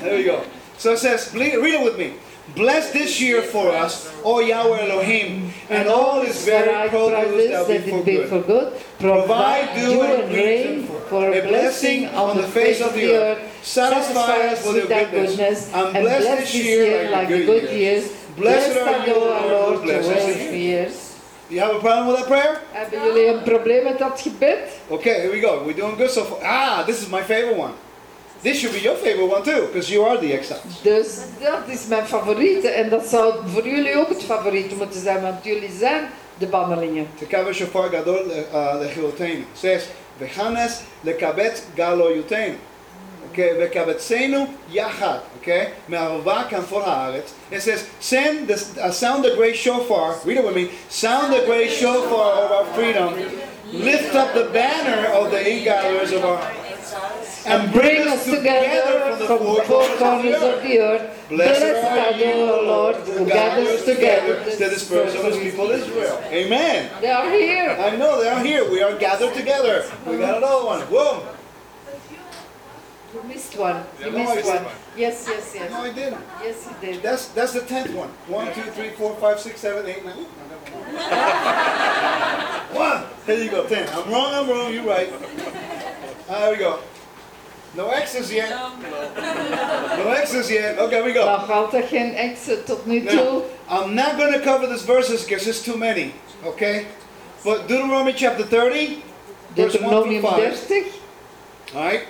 There you go. So it says, read it with me. Bless this year for us, O Yahweh Elohim, and all His very produce that that be for good. Provide dew and rain for a blessing on the face of the earth. Satisfy us with your goodness, and bless this year like the good years. Blessed are you, our Lord, bless who blesses to thee. years. Do you have a problem with that prayer? Hebben jullie een probleem met dat gebed? Okay, here we go. We're doing good so far. Ah, this is my favorite one. This should be your favorite one too, because you are the exiles. Dus dat is mijn favoriete en dat zou voor jullie ook het favoriete moeten zijn, want jullie zijn de bannelingen. Tekabe shofar gadol lechilotenu. Says, vechanes lekabet galo yutenu. Okay, vekabetzenu yachad. Okay, me'arva kanfor haaretz. It says, send the, uh, sound the great shofar. Read it with me. Sound the great shofar of our freedom. Lift up the banner of the egalers of our And bring us together from the four corners of the earth. Blessed Blessed are you, O Lord, who gathers together the dispersion of his people Israel. Amen. They are here. I know they are here. We are gathered together. We got another one. Boom. You missed one. You No, missed didn't. one. Yes, yes, yes. No, yes. I didn't. Yes, you did. That's that's the tenth one. One, two, three, four, five, six, seven, eight, nine. Ooh, One. There you go. Ten. I'm wrong. I'm wrong. You're right. Ah, there we go. No X's yet. No X's yet. Okay, we go. Nog altijd geen exit tot nu toe. Now, I'm not going to cover these verses because there's too many. Okay. But Deuteronomy chapter 30, verse 1 through Deuteronomium 5. 30. All right.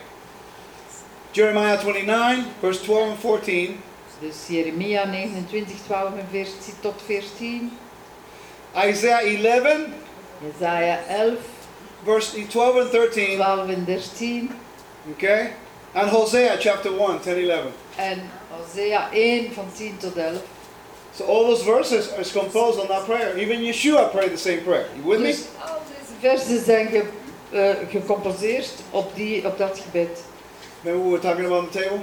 Jeremiah 29, verse 12 and 14. Dus Jeremia 29, 12 en 14 tot 14. Isaiah 11, Jezaja 11, verse 12 and 13. 12 en 13. Okay? And Hosea chapter 1, 10, 11. En Hosea 1 van 10 tot 11. So all those verses are composed on that prayer. Even Yeshua prayed the same prayer. You with me? Dus al deze versen zijn ge, eh, gecomposeerd op, die, op dat gebed. Remember we were talking about on the table?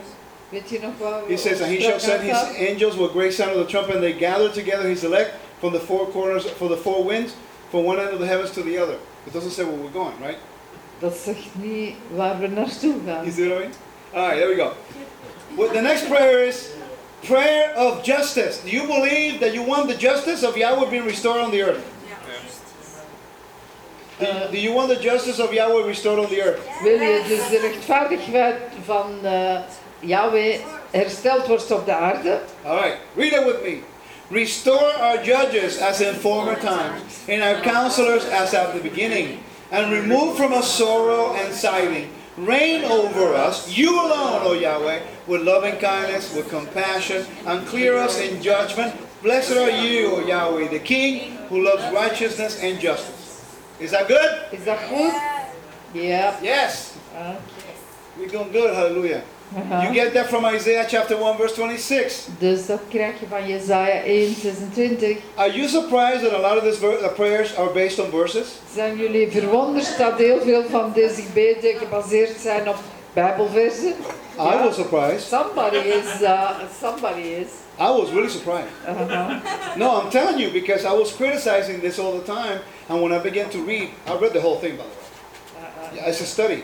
Weet je nog wat? He says, and he shall send his angels with great sound of the trumpet, and they gather together his elect from the four corners, from the four winds, from one end of the heavens to the other. It doesn't say where we're going, right? Dat zegt niet waar we naartoe gaan. You see what I mean? All right, there we go. Well, the next prayer is prayer of justice. Do you believe that you want the justice of Yahweh being restored on the earth? Do, do you want the justice of Yahweh restored on the earth? Wil je dus de rechtvaardigheid van eh Yahweh hersteld wordt op de aarde? All right, read it with me. Restore our judges as in former times, and our counselors as at the beginning, and remove from us sorrow and sighing. Reign over us, you alone, O Yahweh, with loving kindness, with compassion, and clear us in judgment. Blessed are you, O Yahweh, the King, who loves righteousness and justice. Is that good? Is that good? Ja. Yes. Ah, We're doing good, hallelujah. Aha. You get that from Isaiah chapter 1, verse 26. Dus dat krijg je van Jezaja 1, 26. Are you surprised that a lot of these ver- uh, prayers are based on verses? Zijn jullie verwonderd dat heel veel van deze gebeden gebaseerd zijn op Bijbelversen? I was surprised. Somebody is, uh, somebody is. I was really surprised. Aha. No, I'm telling you because I was criticizing this all the time, and when I began to read, I read the whole thing by the way. Yeah, It's a study,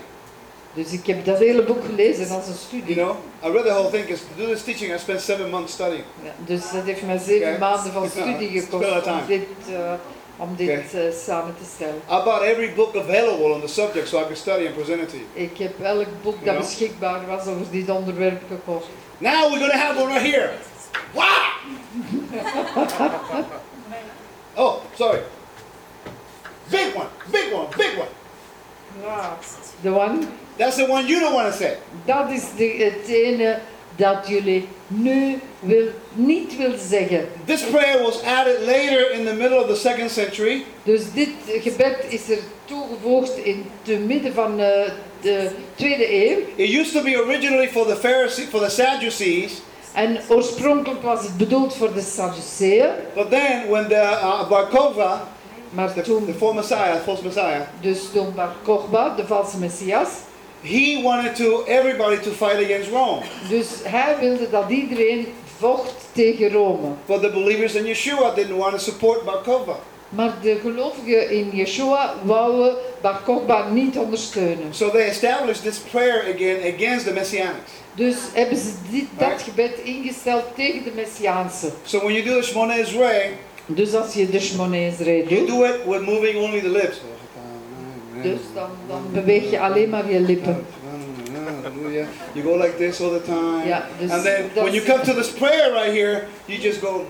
Dus ik heb dat hele boek gelezen als een studie. you know. I read the whole thing because to do this teaching, I spent seven months studying. Ja, dus dat heeft mij zeven Oké. maanden van studie gekost wel om dit, uh, om dit uh, samen te stellen. I bought every book available on the subject so I could study and present it to you. Ik heb elk boek dat beschikbaar was over dit onderwerp gekocht. Now we're gonna have one right here. Wow! oh, sorry. Big one, big one, big one. The one, That's the one you don't want to say. dat is de, het ene dat jullie nu wil, niet wil zeggen. This prayer was added later in the middle of the second century. Dus dit gebed is er toegevoegd in het midden van eh, de tweede eeuw. It used to be originally for the Pharisees, for the Sadducees. En oorspronkelijk was het bedoeld voor de Sadduceeën. But then, when the uh, Bar Kokhba, Maar the, toen, the false Messiah, false Messiah, dus toen Bar Kokhba, de valse Messias, he wanted to everybody to fight against Rome. dus hij wilde dat iedereen vocht tegen Rome. But the believers in Yeshua didn't want to support Bar Kokhba. Maar de gelovigen in Yeshua wouden Bar Kokhba niet ondersteunen. So they established this prayer again against the Messianics. Dus hebben ze dit, dat Right. gebed ingesteld tegen de Messiaanse. So when you do the Shemona Ezrei, Dus als je de Shmoneh you doet, do it with moving only the lips. dus dan, dan beweeg je alleen maar je lippen. Hallelujah. You go like this all the time. Ja, dus And then dat when you is- come to this prayer right here, you just go,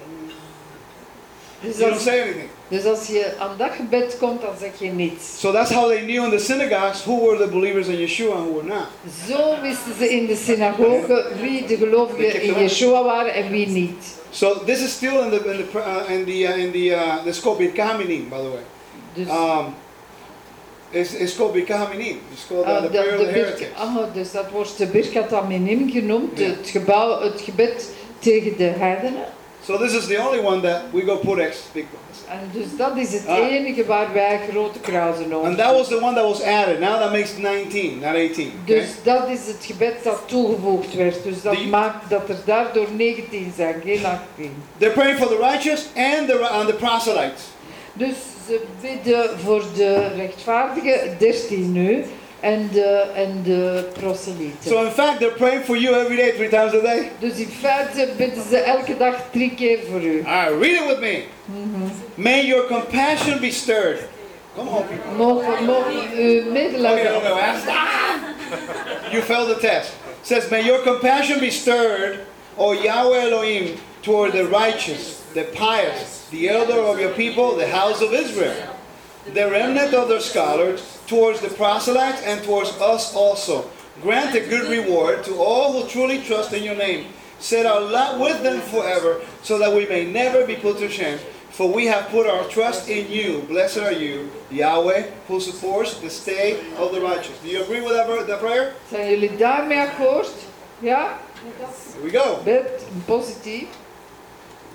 Dus you don't als, say anything. Dus als je aan dat gebed komt, dan zeg je niets. So that's how they knew in the synagogues who were the believers in Yeshua and who were not. Zo wisten ze in de synagoge wie de gelovigen in Yeshua waren en wie niet. So this is still in the in the uh, in the uh, in the uh, the scope Kaminim, by the way. Dus, Um, it's, it's called Bikaminim. It's called uh, ah, the de- prayer of de the heretics. ah, dus dat wordt de Birkat Aminim genoemd, het, gebouw, het gebed tegen de heidenen. So this is the only one that we go put X big ones. En dus dat is het Ah. enige waar wij grote kruisen over And that was the one that was added. Now that makes 19, not 18. Okay? Dus dat is het gebed dat toegevoegd werd. Dus dat Die- maakt dat er daardoor 19 zijn, geen 18. They're praying for the righteous and the and the proselytes. Dus ze bidden voor de rechtvaardigen, 13 nu, de, en uh, de uh, proselieten. So in fact, they're praying for you every day, three times a day. Dus in feite bidden ze elke dag drie keer voor u. All right, read it with me. Mhm. May your compassion be stirred. Come on, people. Mogen, mogen uw medelijden okay, okay. Stop. You failed the test. It says, May your compassion be stirred, O Yahweh Elohim, toward the righteous, the pious, the elder of your people, the house of Israel, the remnant of their scholars, towards the proselytes, and towards us also. Grant a good reward to all who truly trust in your name. Set our lot with them forever, so that we may never be put to shame. For we have put our trust in you. Blessed are you, Yahweh, who supports the stay of the righteous. Do you agree with that prayer? Zijn jullie daarmee akkoord? Ja? Here we go. Bed, positief.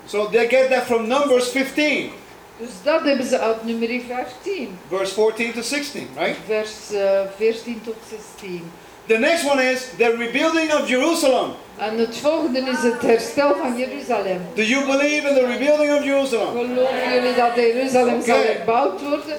So they get that from Numbers 15, Dus dat hebben ze uit nummer 15, verse 14 to 16, right? vers eh, 14 tot 16. The next one is the rebuilding of Jerusalem. En het volgende is het herstel van Jeruzalem. Do you believe in the rebuilding of Jerusalem? Geloven jullie dat Jeruzalem zal herbouwd worden?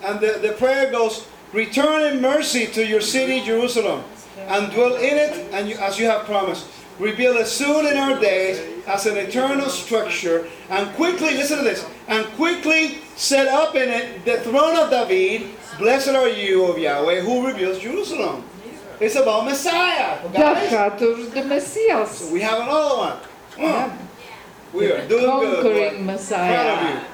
And the, the prayer goes, Return in mercy to your city, Jerusalem, and dwell in it and you, as you have promised. Rebuild it soon in our days as an eternal structure, and quickly, listen to this, and quickly set up in it the throne of David. Blessed are you of Yahweh who rebuilds Jerusalem. It's about Messiah. Guys. de Messias. So we have another one. Ja. We are doing good. Conquering boy. Proud of you. Messiah.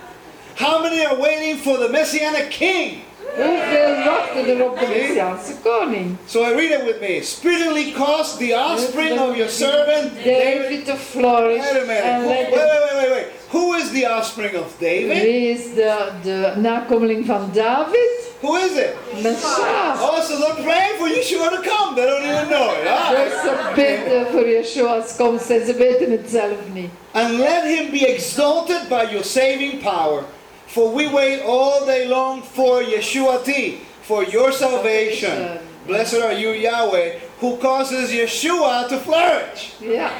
How many are waiting for the Messianic King? Hoeveel wachten op de Messiaanse koning? So I read it with me. Speedily cause the offspring of your servant David. To flourish. Wait a minute. En Who- let Wait, wait, wait, wait, wait. Who is the offspring of David? Wie is de, de nakomeling van David? Who is it? Messias. Oh, so they're praying for Yeshua to come. They don't even know it. Ah. All Dus right. ze bidden voor Yeshua's komst en ze weten het zelf niet. And let him be exalted by your saving power. For we wait all day long for Yeshua T, for your salvation. Blessed are you, Yahweh, who causes Yeshua to flourish. Ja.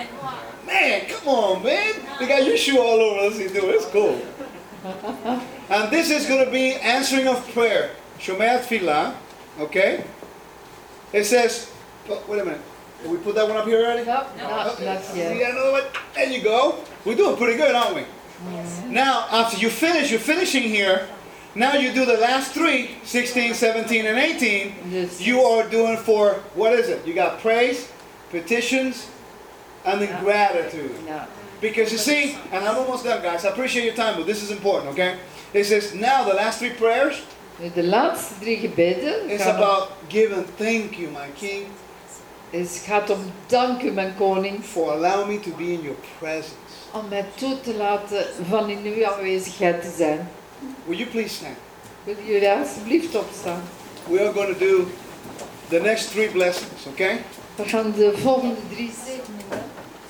Man, come on, man. They got Yeshua all over us. He do. It's cool. and this is going to be answering of prayer. Shomea Tfilah. Okay? It says, oh, wait a minute. Did we put that one up here already? No, not, not yet. another one? There you go. We're doing pretty good, aren't we? Yes. Now, after you finish, you're finishing here. Now you do the last three, 16, 17, and 18. Dus You are doing for, what is it? You got praise, petitions, and then gratitude. ja. Because you see, and I'm almost done, guys. I appreciate your time, but this is important, okay? It says, now the last three prayers De laatste drie gebeden is gaan about giving thank you, my King, is, gaat om dank u mijn koning for allowing me to be in your presence. om mij toe te laten van in uw aanwezigheid te zijn. Will you please stand? Willen jullie alsjeblieft opstaan? We are going to do the next three blessings, okay? We gaan de volgende drie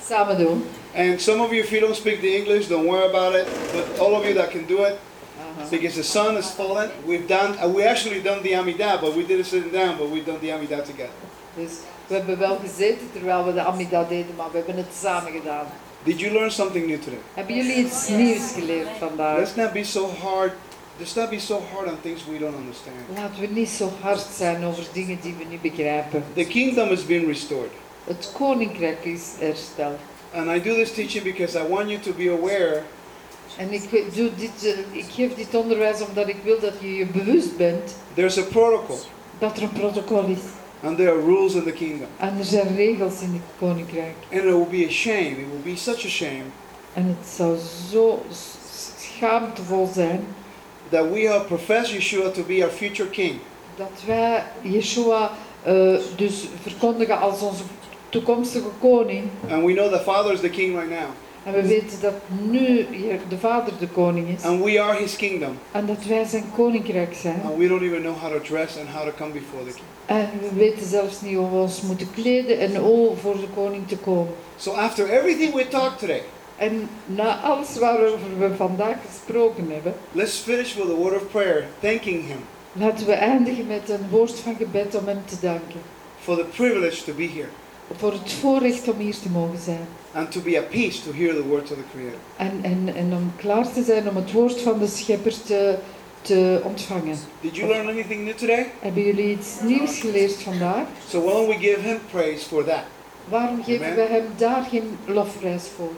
samen doen. And some of you, if you don't speak the English, don't worry about it. But all of you that can do it, Aha. because the sun is falling, we've done, uh, we actually done the Amidah, but we did it sitting down, but we've done the Amidah together. Dus we hebben wel gezeten terwijl we de Amida deden, maar we hebben het samen gedaan. Did you learn something new today? Hebben jullie iets nieuws geleerd vandaag? Let's not be so hard. Let's not be so hard on things we don't understand. Laten we niet zo hard zijn over dingen die we niet begrijpen. The kingdom has been restored. Het koninkrijk is hersteld. And I do this teaching because I want you to be aware En ik, doe dit, eh, ik geef dit onderwijs omdat ik wil dat je je bewust bent there's a protocol dat er een protocol is. and there are rules in the kingdom. En er zijn regels in het koninkrijk. And it will be a shame. It will be such a shame En het zou zo schaamtevol zijn that we have professed Yeshua to be our future king. dat wij Yeshua eh, dus verkondigen als onze toekomstige koning. And we know the Father is the king right now. En we weten dat nu hier de Vader de koning is. And we are his kingdom. En dat wij zijn koninkrijk zijn. And we don't even know how to dress and how to come before the king. En we weten zelfs niet hoe we ons moeten kleden en hoe voor de koning te komen. So after everything we talked today, En na alles waarover we vandaag gesproken hebben, let's finish with a word of prayer, thanking him laten we eindigen met een woord van gebed om hem te danken. for the privilege to be here Voor het voorrecht om hier te mogen zijn. and to be at peace to hear the words of the Creator. En, en, en om klaar te zijn om het woord van de schepper te, te ontvangen. Did you learn anything new today? Hebben jullie iets nieuws geleerd vandaag? So why don't we give him praise for that? Waarom geven Amen. we hem daar geen lofprijs voor?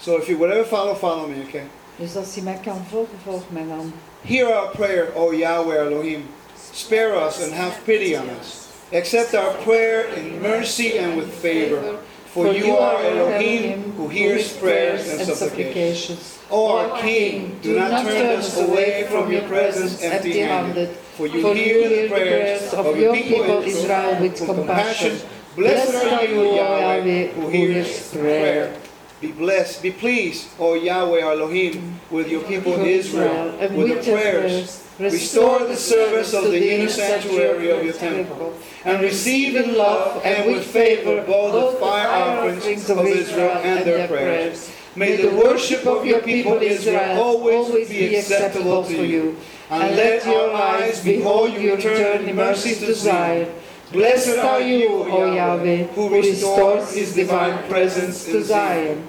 So if you whatever follow, follow me, okay? Dus als hij mij kan volgen, volg mij dan. Hear our prayer, O Yahweh Elohim. Spare us and have pity on us. Accept our prayer in mercy and with favor. For you are Elohim who hears prayers and supplications. O our King, do not turn us away from your presence empty handed. For you For hear the prayers of your people Israel with compassion. Blessed are you, Yahweh, who hears prayer. Be blessed, be pleased, O Yahweh Elohim, with your people Israel, and with the prayers. Restore the service of the inner sanctuary of your temple, and receive in love and with favor both the fire offerings of Israel and their prayers. May the worship of your people Israel always be acceptable to you, and let your eyes behold your return in mercy to Zion. Blessed are you, O Yahweh, who restores his divine presence to Zion.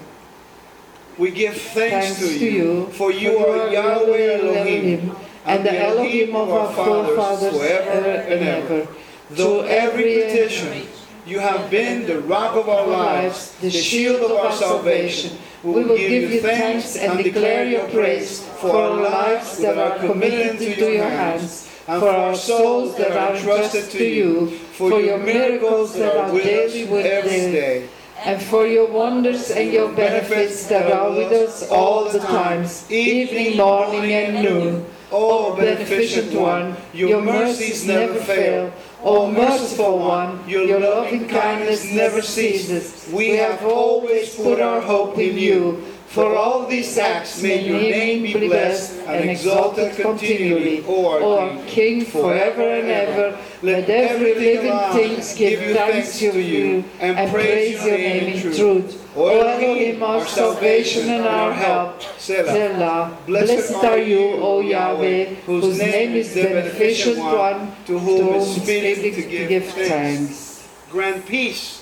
We give thanks to you, for you are Yahweh Elohim, and the Elohim of our forefathers forever and ever. Though every petition, you have been the rock of our lives, the shield of our salvation. We will give you thanks and declare your praise for our lives that are committed to your hands, and for our souls that are entrusted to you, for your miracles that are daily with us, and for your wonders and your benefits that are with us all the times, evening, morning, and noon. O beneficent one, your mercies never fail. O merciful one, your loving kindness never ceases. We have always put our hope in you. For all these acts, may your name be blessed and exalted continually, O King. Forever and ever, let every living thing give thanks to you and praise your name in truth. O Elohim, our salvation and our help. Selah. Blessed are you, O Yahweh, whose name is the beneficent one, to whom is fitting to give thanks. thanks. Grant peace,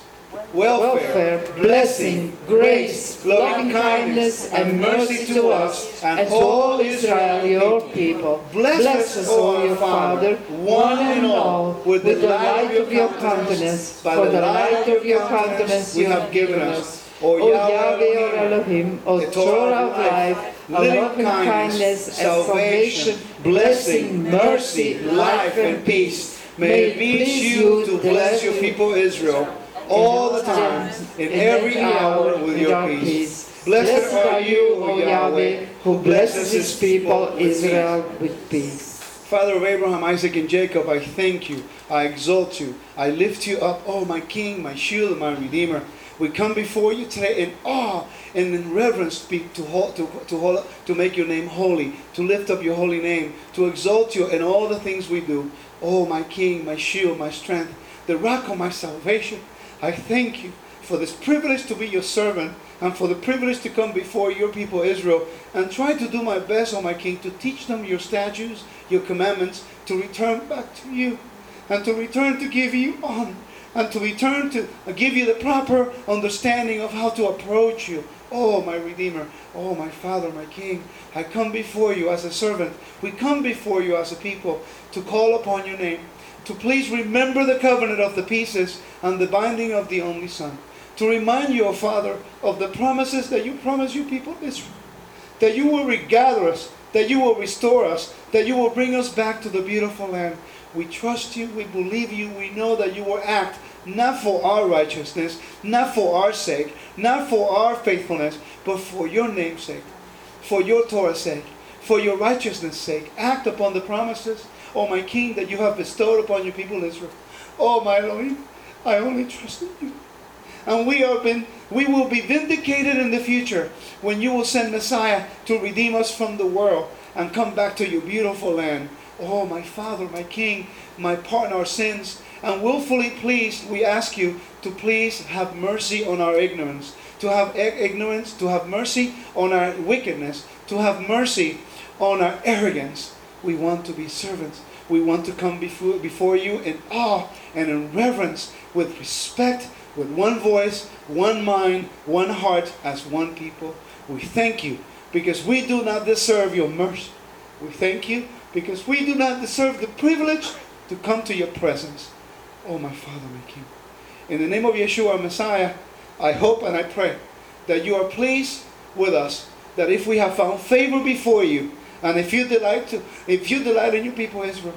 welfare, blessing, grace, loving kindness, and mercy to us and all Israel, your people. Bless us, O your Father, one and all, with the light of your countenance, for the light of your countenance you have given us. O Yahweh, O Elohim, O Torah of life, loving kindness salvation, blessing, mercy, life, and peace. May it please you to bless your people Israel all the time, in every hour with your peace. Blessed are you, O Yahweh, who blesses his people Israel with peace. Father of Abraham, Isaac, and Jacob, I thank you. I exalt you. I lift you up, oh my King, my shield, my Redeemer. We come before you today in awe and in reverence to, to, to, to, to make your name holy, to lift up your holy name, to exalt you in all the things we do. Oh my King, my shield, my strength, the rock of my salvation. I thank you for this privilege to be your servant and for the privilege to come before your people Israel and try to do my best, oh my King, to teach them your statutes, your commandments, to return back to you and to return to give you honor and to return to give you the proper understanding of how to approach you. Oh, my Redeemer, oh, my Father, my King, I come before you as a servant. We come before you as a people to call upon your name, to please remember the covenant of the pieces and the binding of the only Son, to remind you, O Father, of the promises that you promised your people Israel, that you will regather us, that you will restore us, that you will bring us back to the beautiful land. We trust you, we believe you, we know that you will act not for our righteousness, not for our sake, not for our faithfulness, but for your name's sake, for your Torah's sake, for your righteousness' sake. Act upon the promises, O my King, that you have bestowed upon your people Israel. Oh my Lord, I only trust in you. And we have been we will be vindicated in the future when you will send Messiah to redeem us from the world and come back to your beautiful land. Oh, my Father, my King, my pardon our sins, and willfully pleased, we ask you to please have mercy on our ignorance, to have ignorance, to have mercy on our wickedness, to have mercy on our arrogance. We want to be servants. We want to come before, before you in awe and in reverence, with respect, with one voice, one mind, one heart, as one people. We thank you because we do not deserve your mercy. We thank you because we do not deserve the privilege to come to your presence. Oh, my Father, my King. In the name of Yeshua, Messiah, I hope and I pray that you are pleased with us, that if we have found favor before you, and if you delight to, if you delight in your people Israel,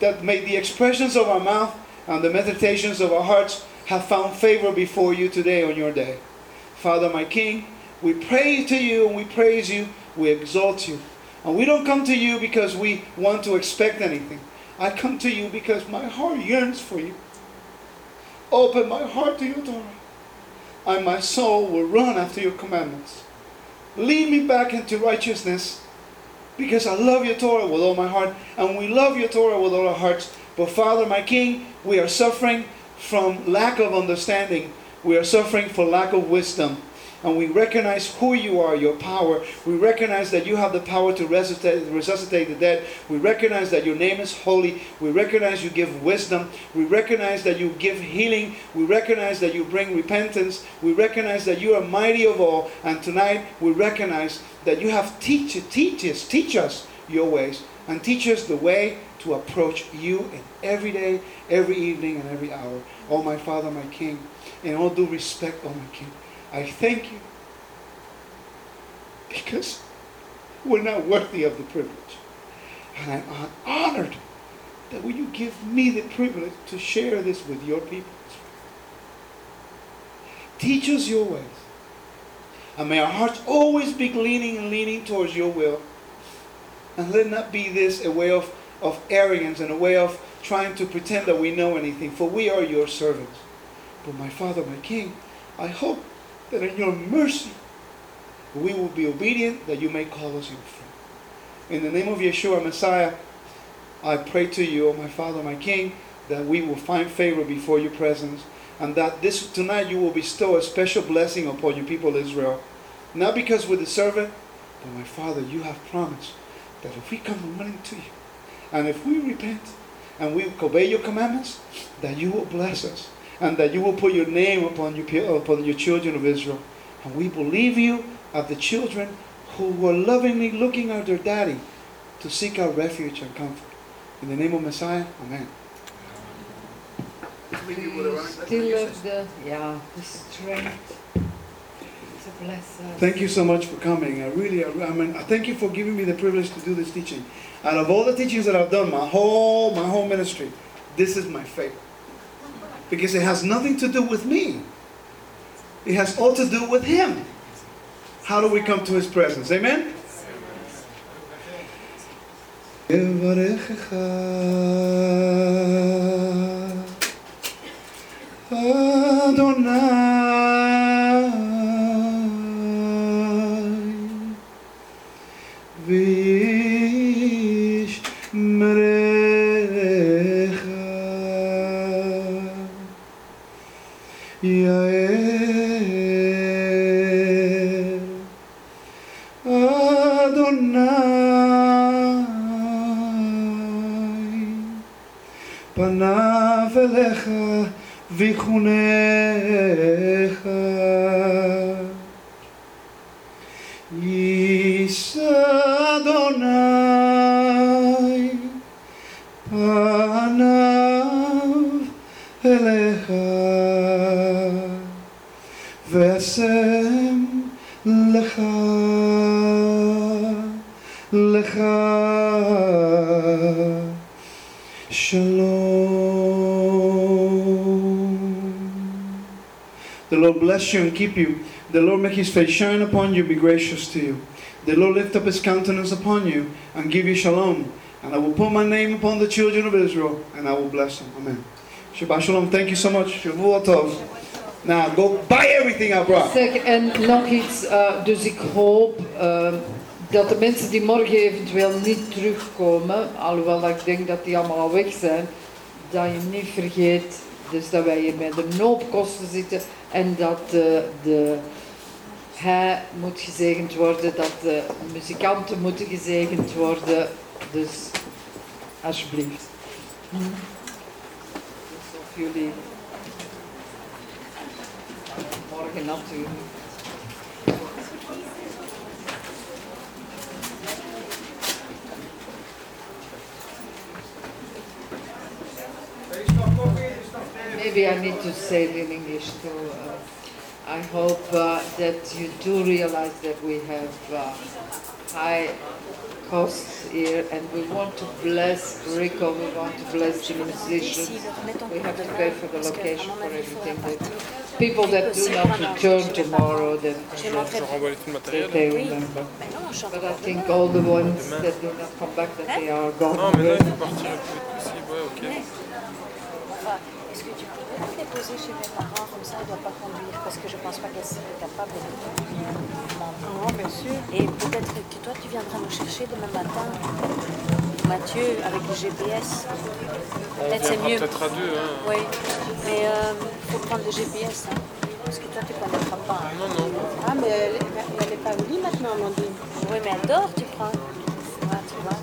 that may the expressions of our mouth and the meditations of our hearts have found favor before you today on your day. Father, my King, we pray to you and we praise you, we exalt you. And we don't come to you because we want to expect anything. I come to you because my heart yearns for you. Open my heart to your Torah, and my soul will run after your commandments. Lead me back into righteousness because I love your Torah with all my heart, and we love your Torah with all our hearts. But Father, my King, we are suffering from lack of understanding. We are suffering for lack of wisdom. And we recognize who you are, your power. We recognize that you have the power to resuscitate, resuscitate the dead. We recognize that your name is holy. We recognize you give wisdom. We recognize that you give healing. We recognize that you bring repentance. We recognize that you are mighty of all. And tonight we recognize that you have teach, teach us, teach us your ways. And teach us the way to approach you in every day, every evening, and every hour. Oh, my Father, my King, in all due respect, oh, my King, I thank you because we're not worthy of the privilege. And I'm honored that will you give me the privilege to share this with your people. Teach us your ways. And may our hearts always be leaning and leaning towards your will. And let not be this a way of, of arrogance and a way of trying to pretend that we know anything, for we are your servants. But my Father, my King, I hope that in your mercy we will be obedient, that you may call us your friend. In the name of Yeshua, Messiah, I pray to you, O my Father, my King, that we will find favor before your presence, and that this tonight you will bestow a special blessing upon your people Israel. Not because we deserve it, but my Father, you have promised that if we come running to you, and if we repent, and we obey your commandments, that you will bless us, and that you will put your name upon your, upon your children of Israel. And we believe you as the children who were lovingly looking at their daddy to seek out refuge and comfort. In the name of Messiah, Amen. We still have the, yeah, the strength to bless us. Thank you so much for coming. I really, I mean, I thank you for giving me the privilege to do this teaching. Out of all the teachings that I've done, my whole, my whole ministry, this is my favorite. Because it has nothing to do with me. It has all to do with Him. how do we come to his presence? Amen? Adonai his face shine upon you, be gracious to you. The Lord lift up his countenance upon you and give you shalom. And I will put my name upon the children of Israel and I will bless them. Amen. Shabbat shalom. Thank you so much. Shavua tov. Now go buy everything I brought. Zeg, en nog iets, eh, dus ik hoop eh, dat de mensen die morgen eventueel niet terugkomen, alhoewel dat ik denk dat die allemaal al weg zijn, dat je niet vergeet dus dat wij hier met een hoop kosten zitten en dat eh, de, hij moet gezegend worden, dat de muzikanten moeten gezegend worden. Dus alsjeblieft. Dus of jullie morgen natuurlijk. Maybe I need to say it in English too. I hope uh, that you do realize that we have uh, high costs here and we want to bless Rico, we want to bless the musicians. We have to pay for the location, for everything. That people that do not return tomorrow, then that they remember. But I think all the ones that do not come back, that they are gone. Déposer chez mes parents comme ça, elle ne doit pas conduire parce que je pense pas qu'elle serait capable de conduire. Non, bien sûr. Et peut-être que toi tu viendras me chercher demain matin, Mathieu, avec le GPS. Peut-être c'est mieux. peut-être à deux, hein. Oui, mais il faut prendre le GPS. hein, parce que toi tu ne connaîtras pas. hein. Non, non. Ah, mais elle, elle est pas au lit maintenant, Amandine. Oui, mais elle dort, tu prends. Ouais, tu vois.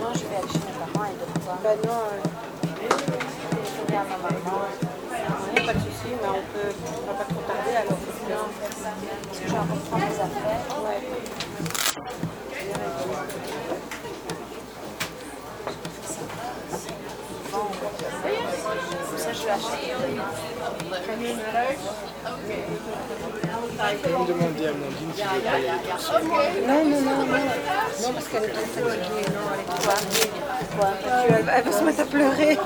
Non, je vais aller chez mes parents, elle dort pas. Bah non, euh, Je vais à ma maman. Mais on peut, on va pas trop tarder alors. Non, parce que je vais reprendre mes affaires. Ouais. Ça, je vais acheter. Demandez à Amandine aller seul. Non, non, non, non. Non, parce qu'elle est trop fatiguée. Non, elle est trop fatiguée. Pourquoi? Elle va se mettre à pleurer.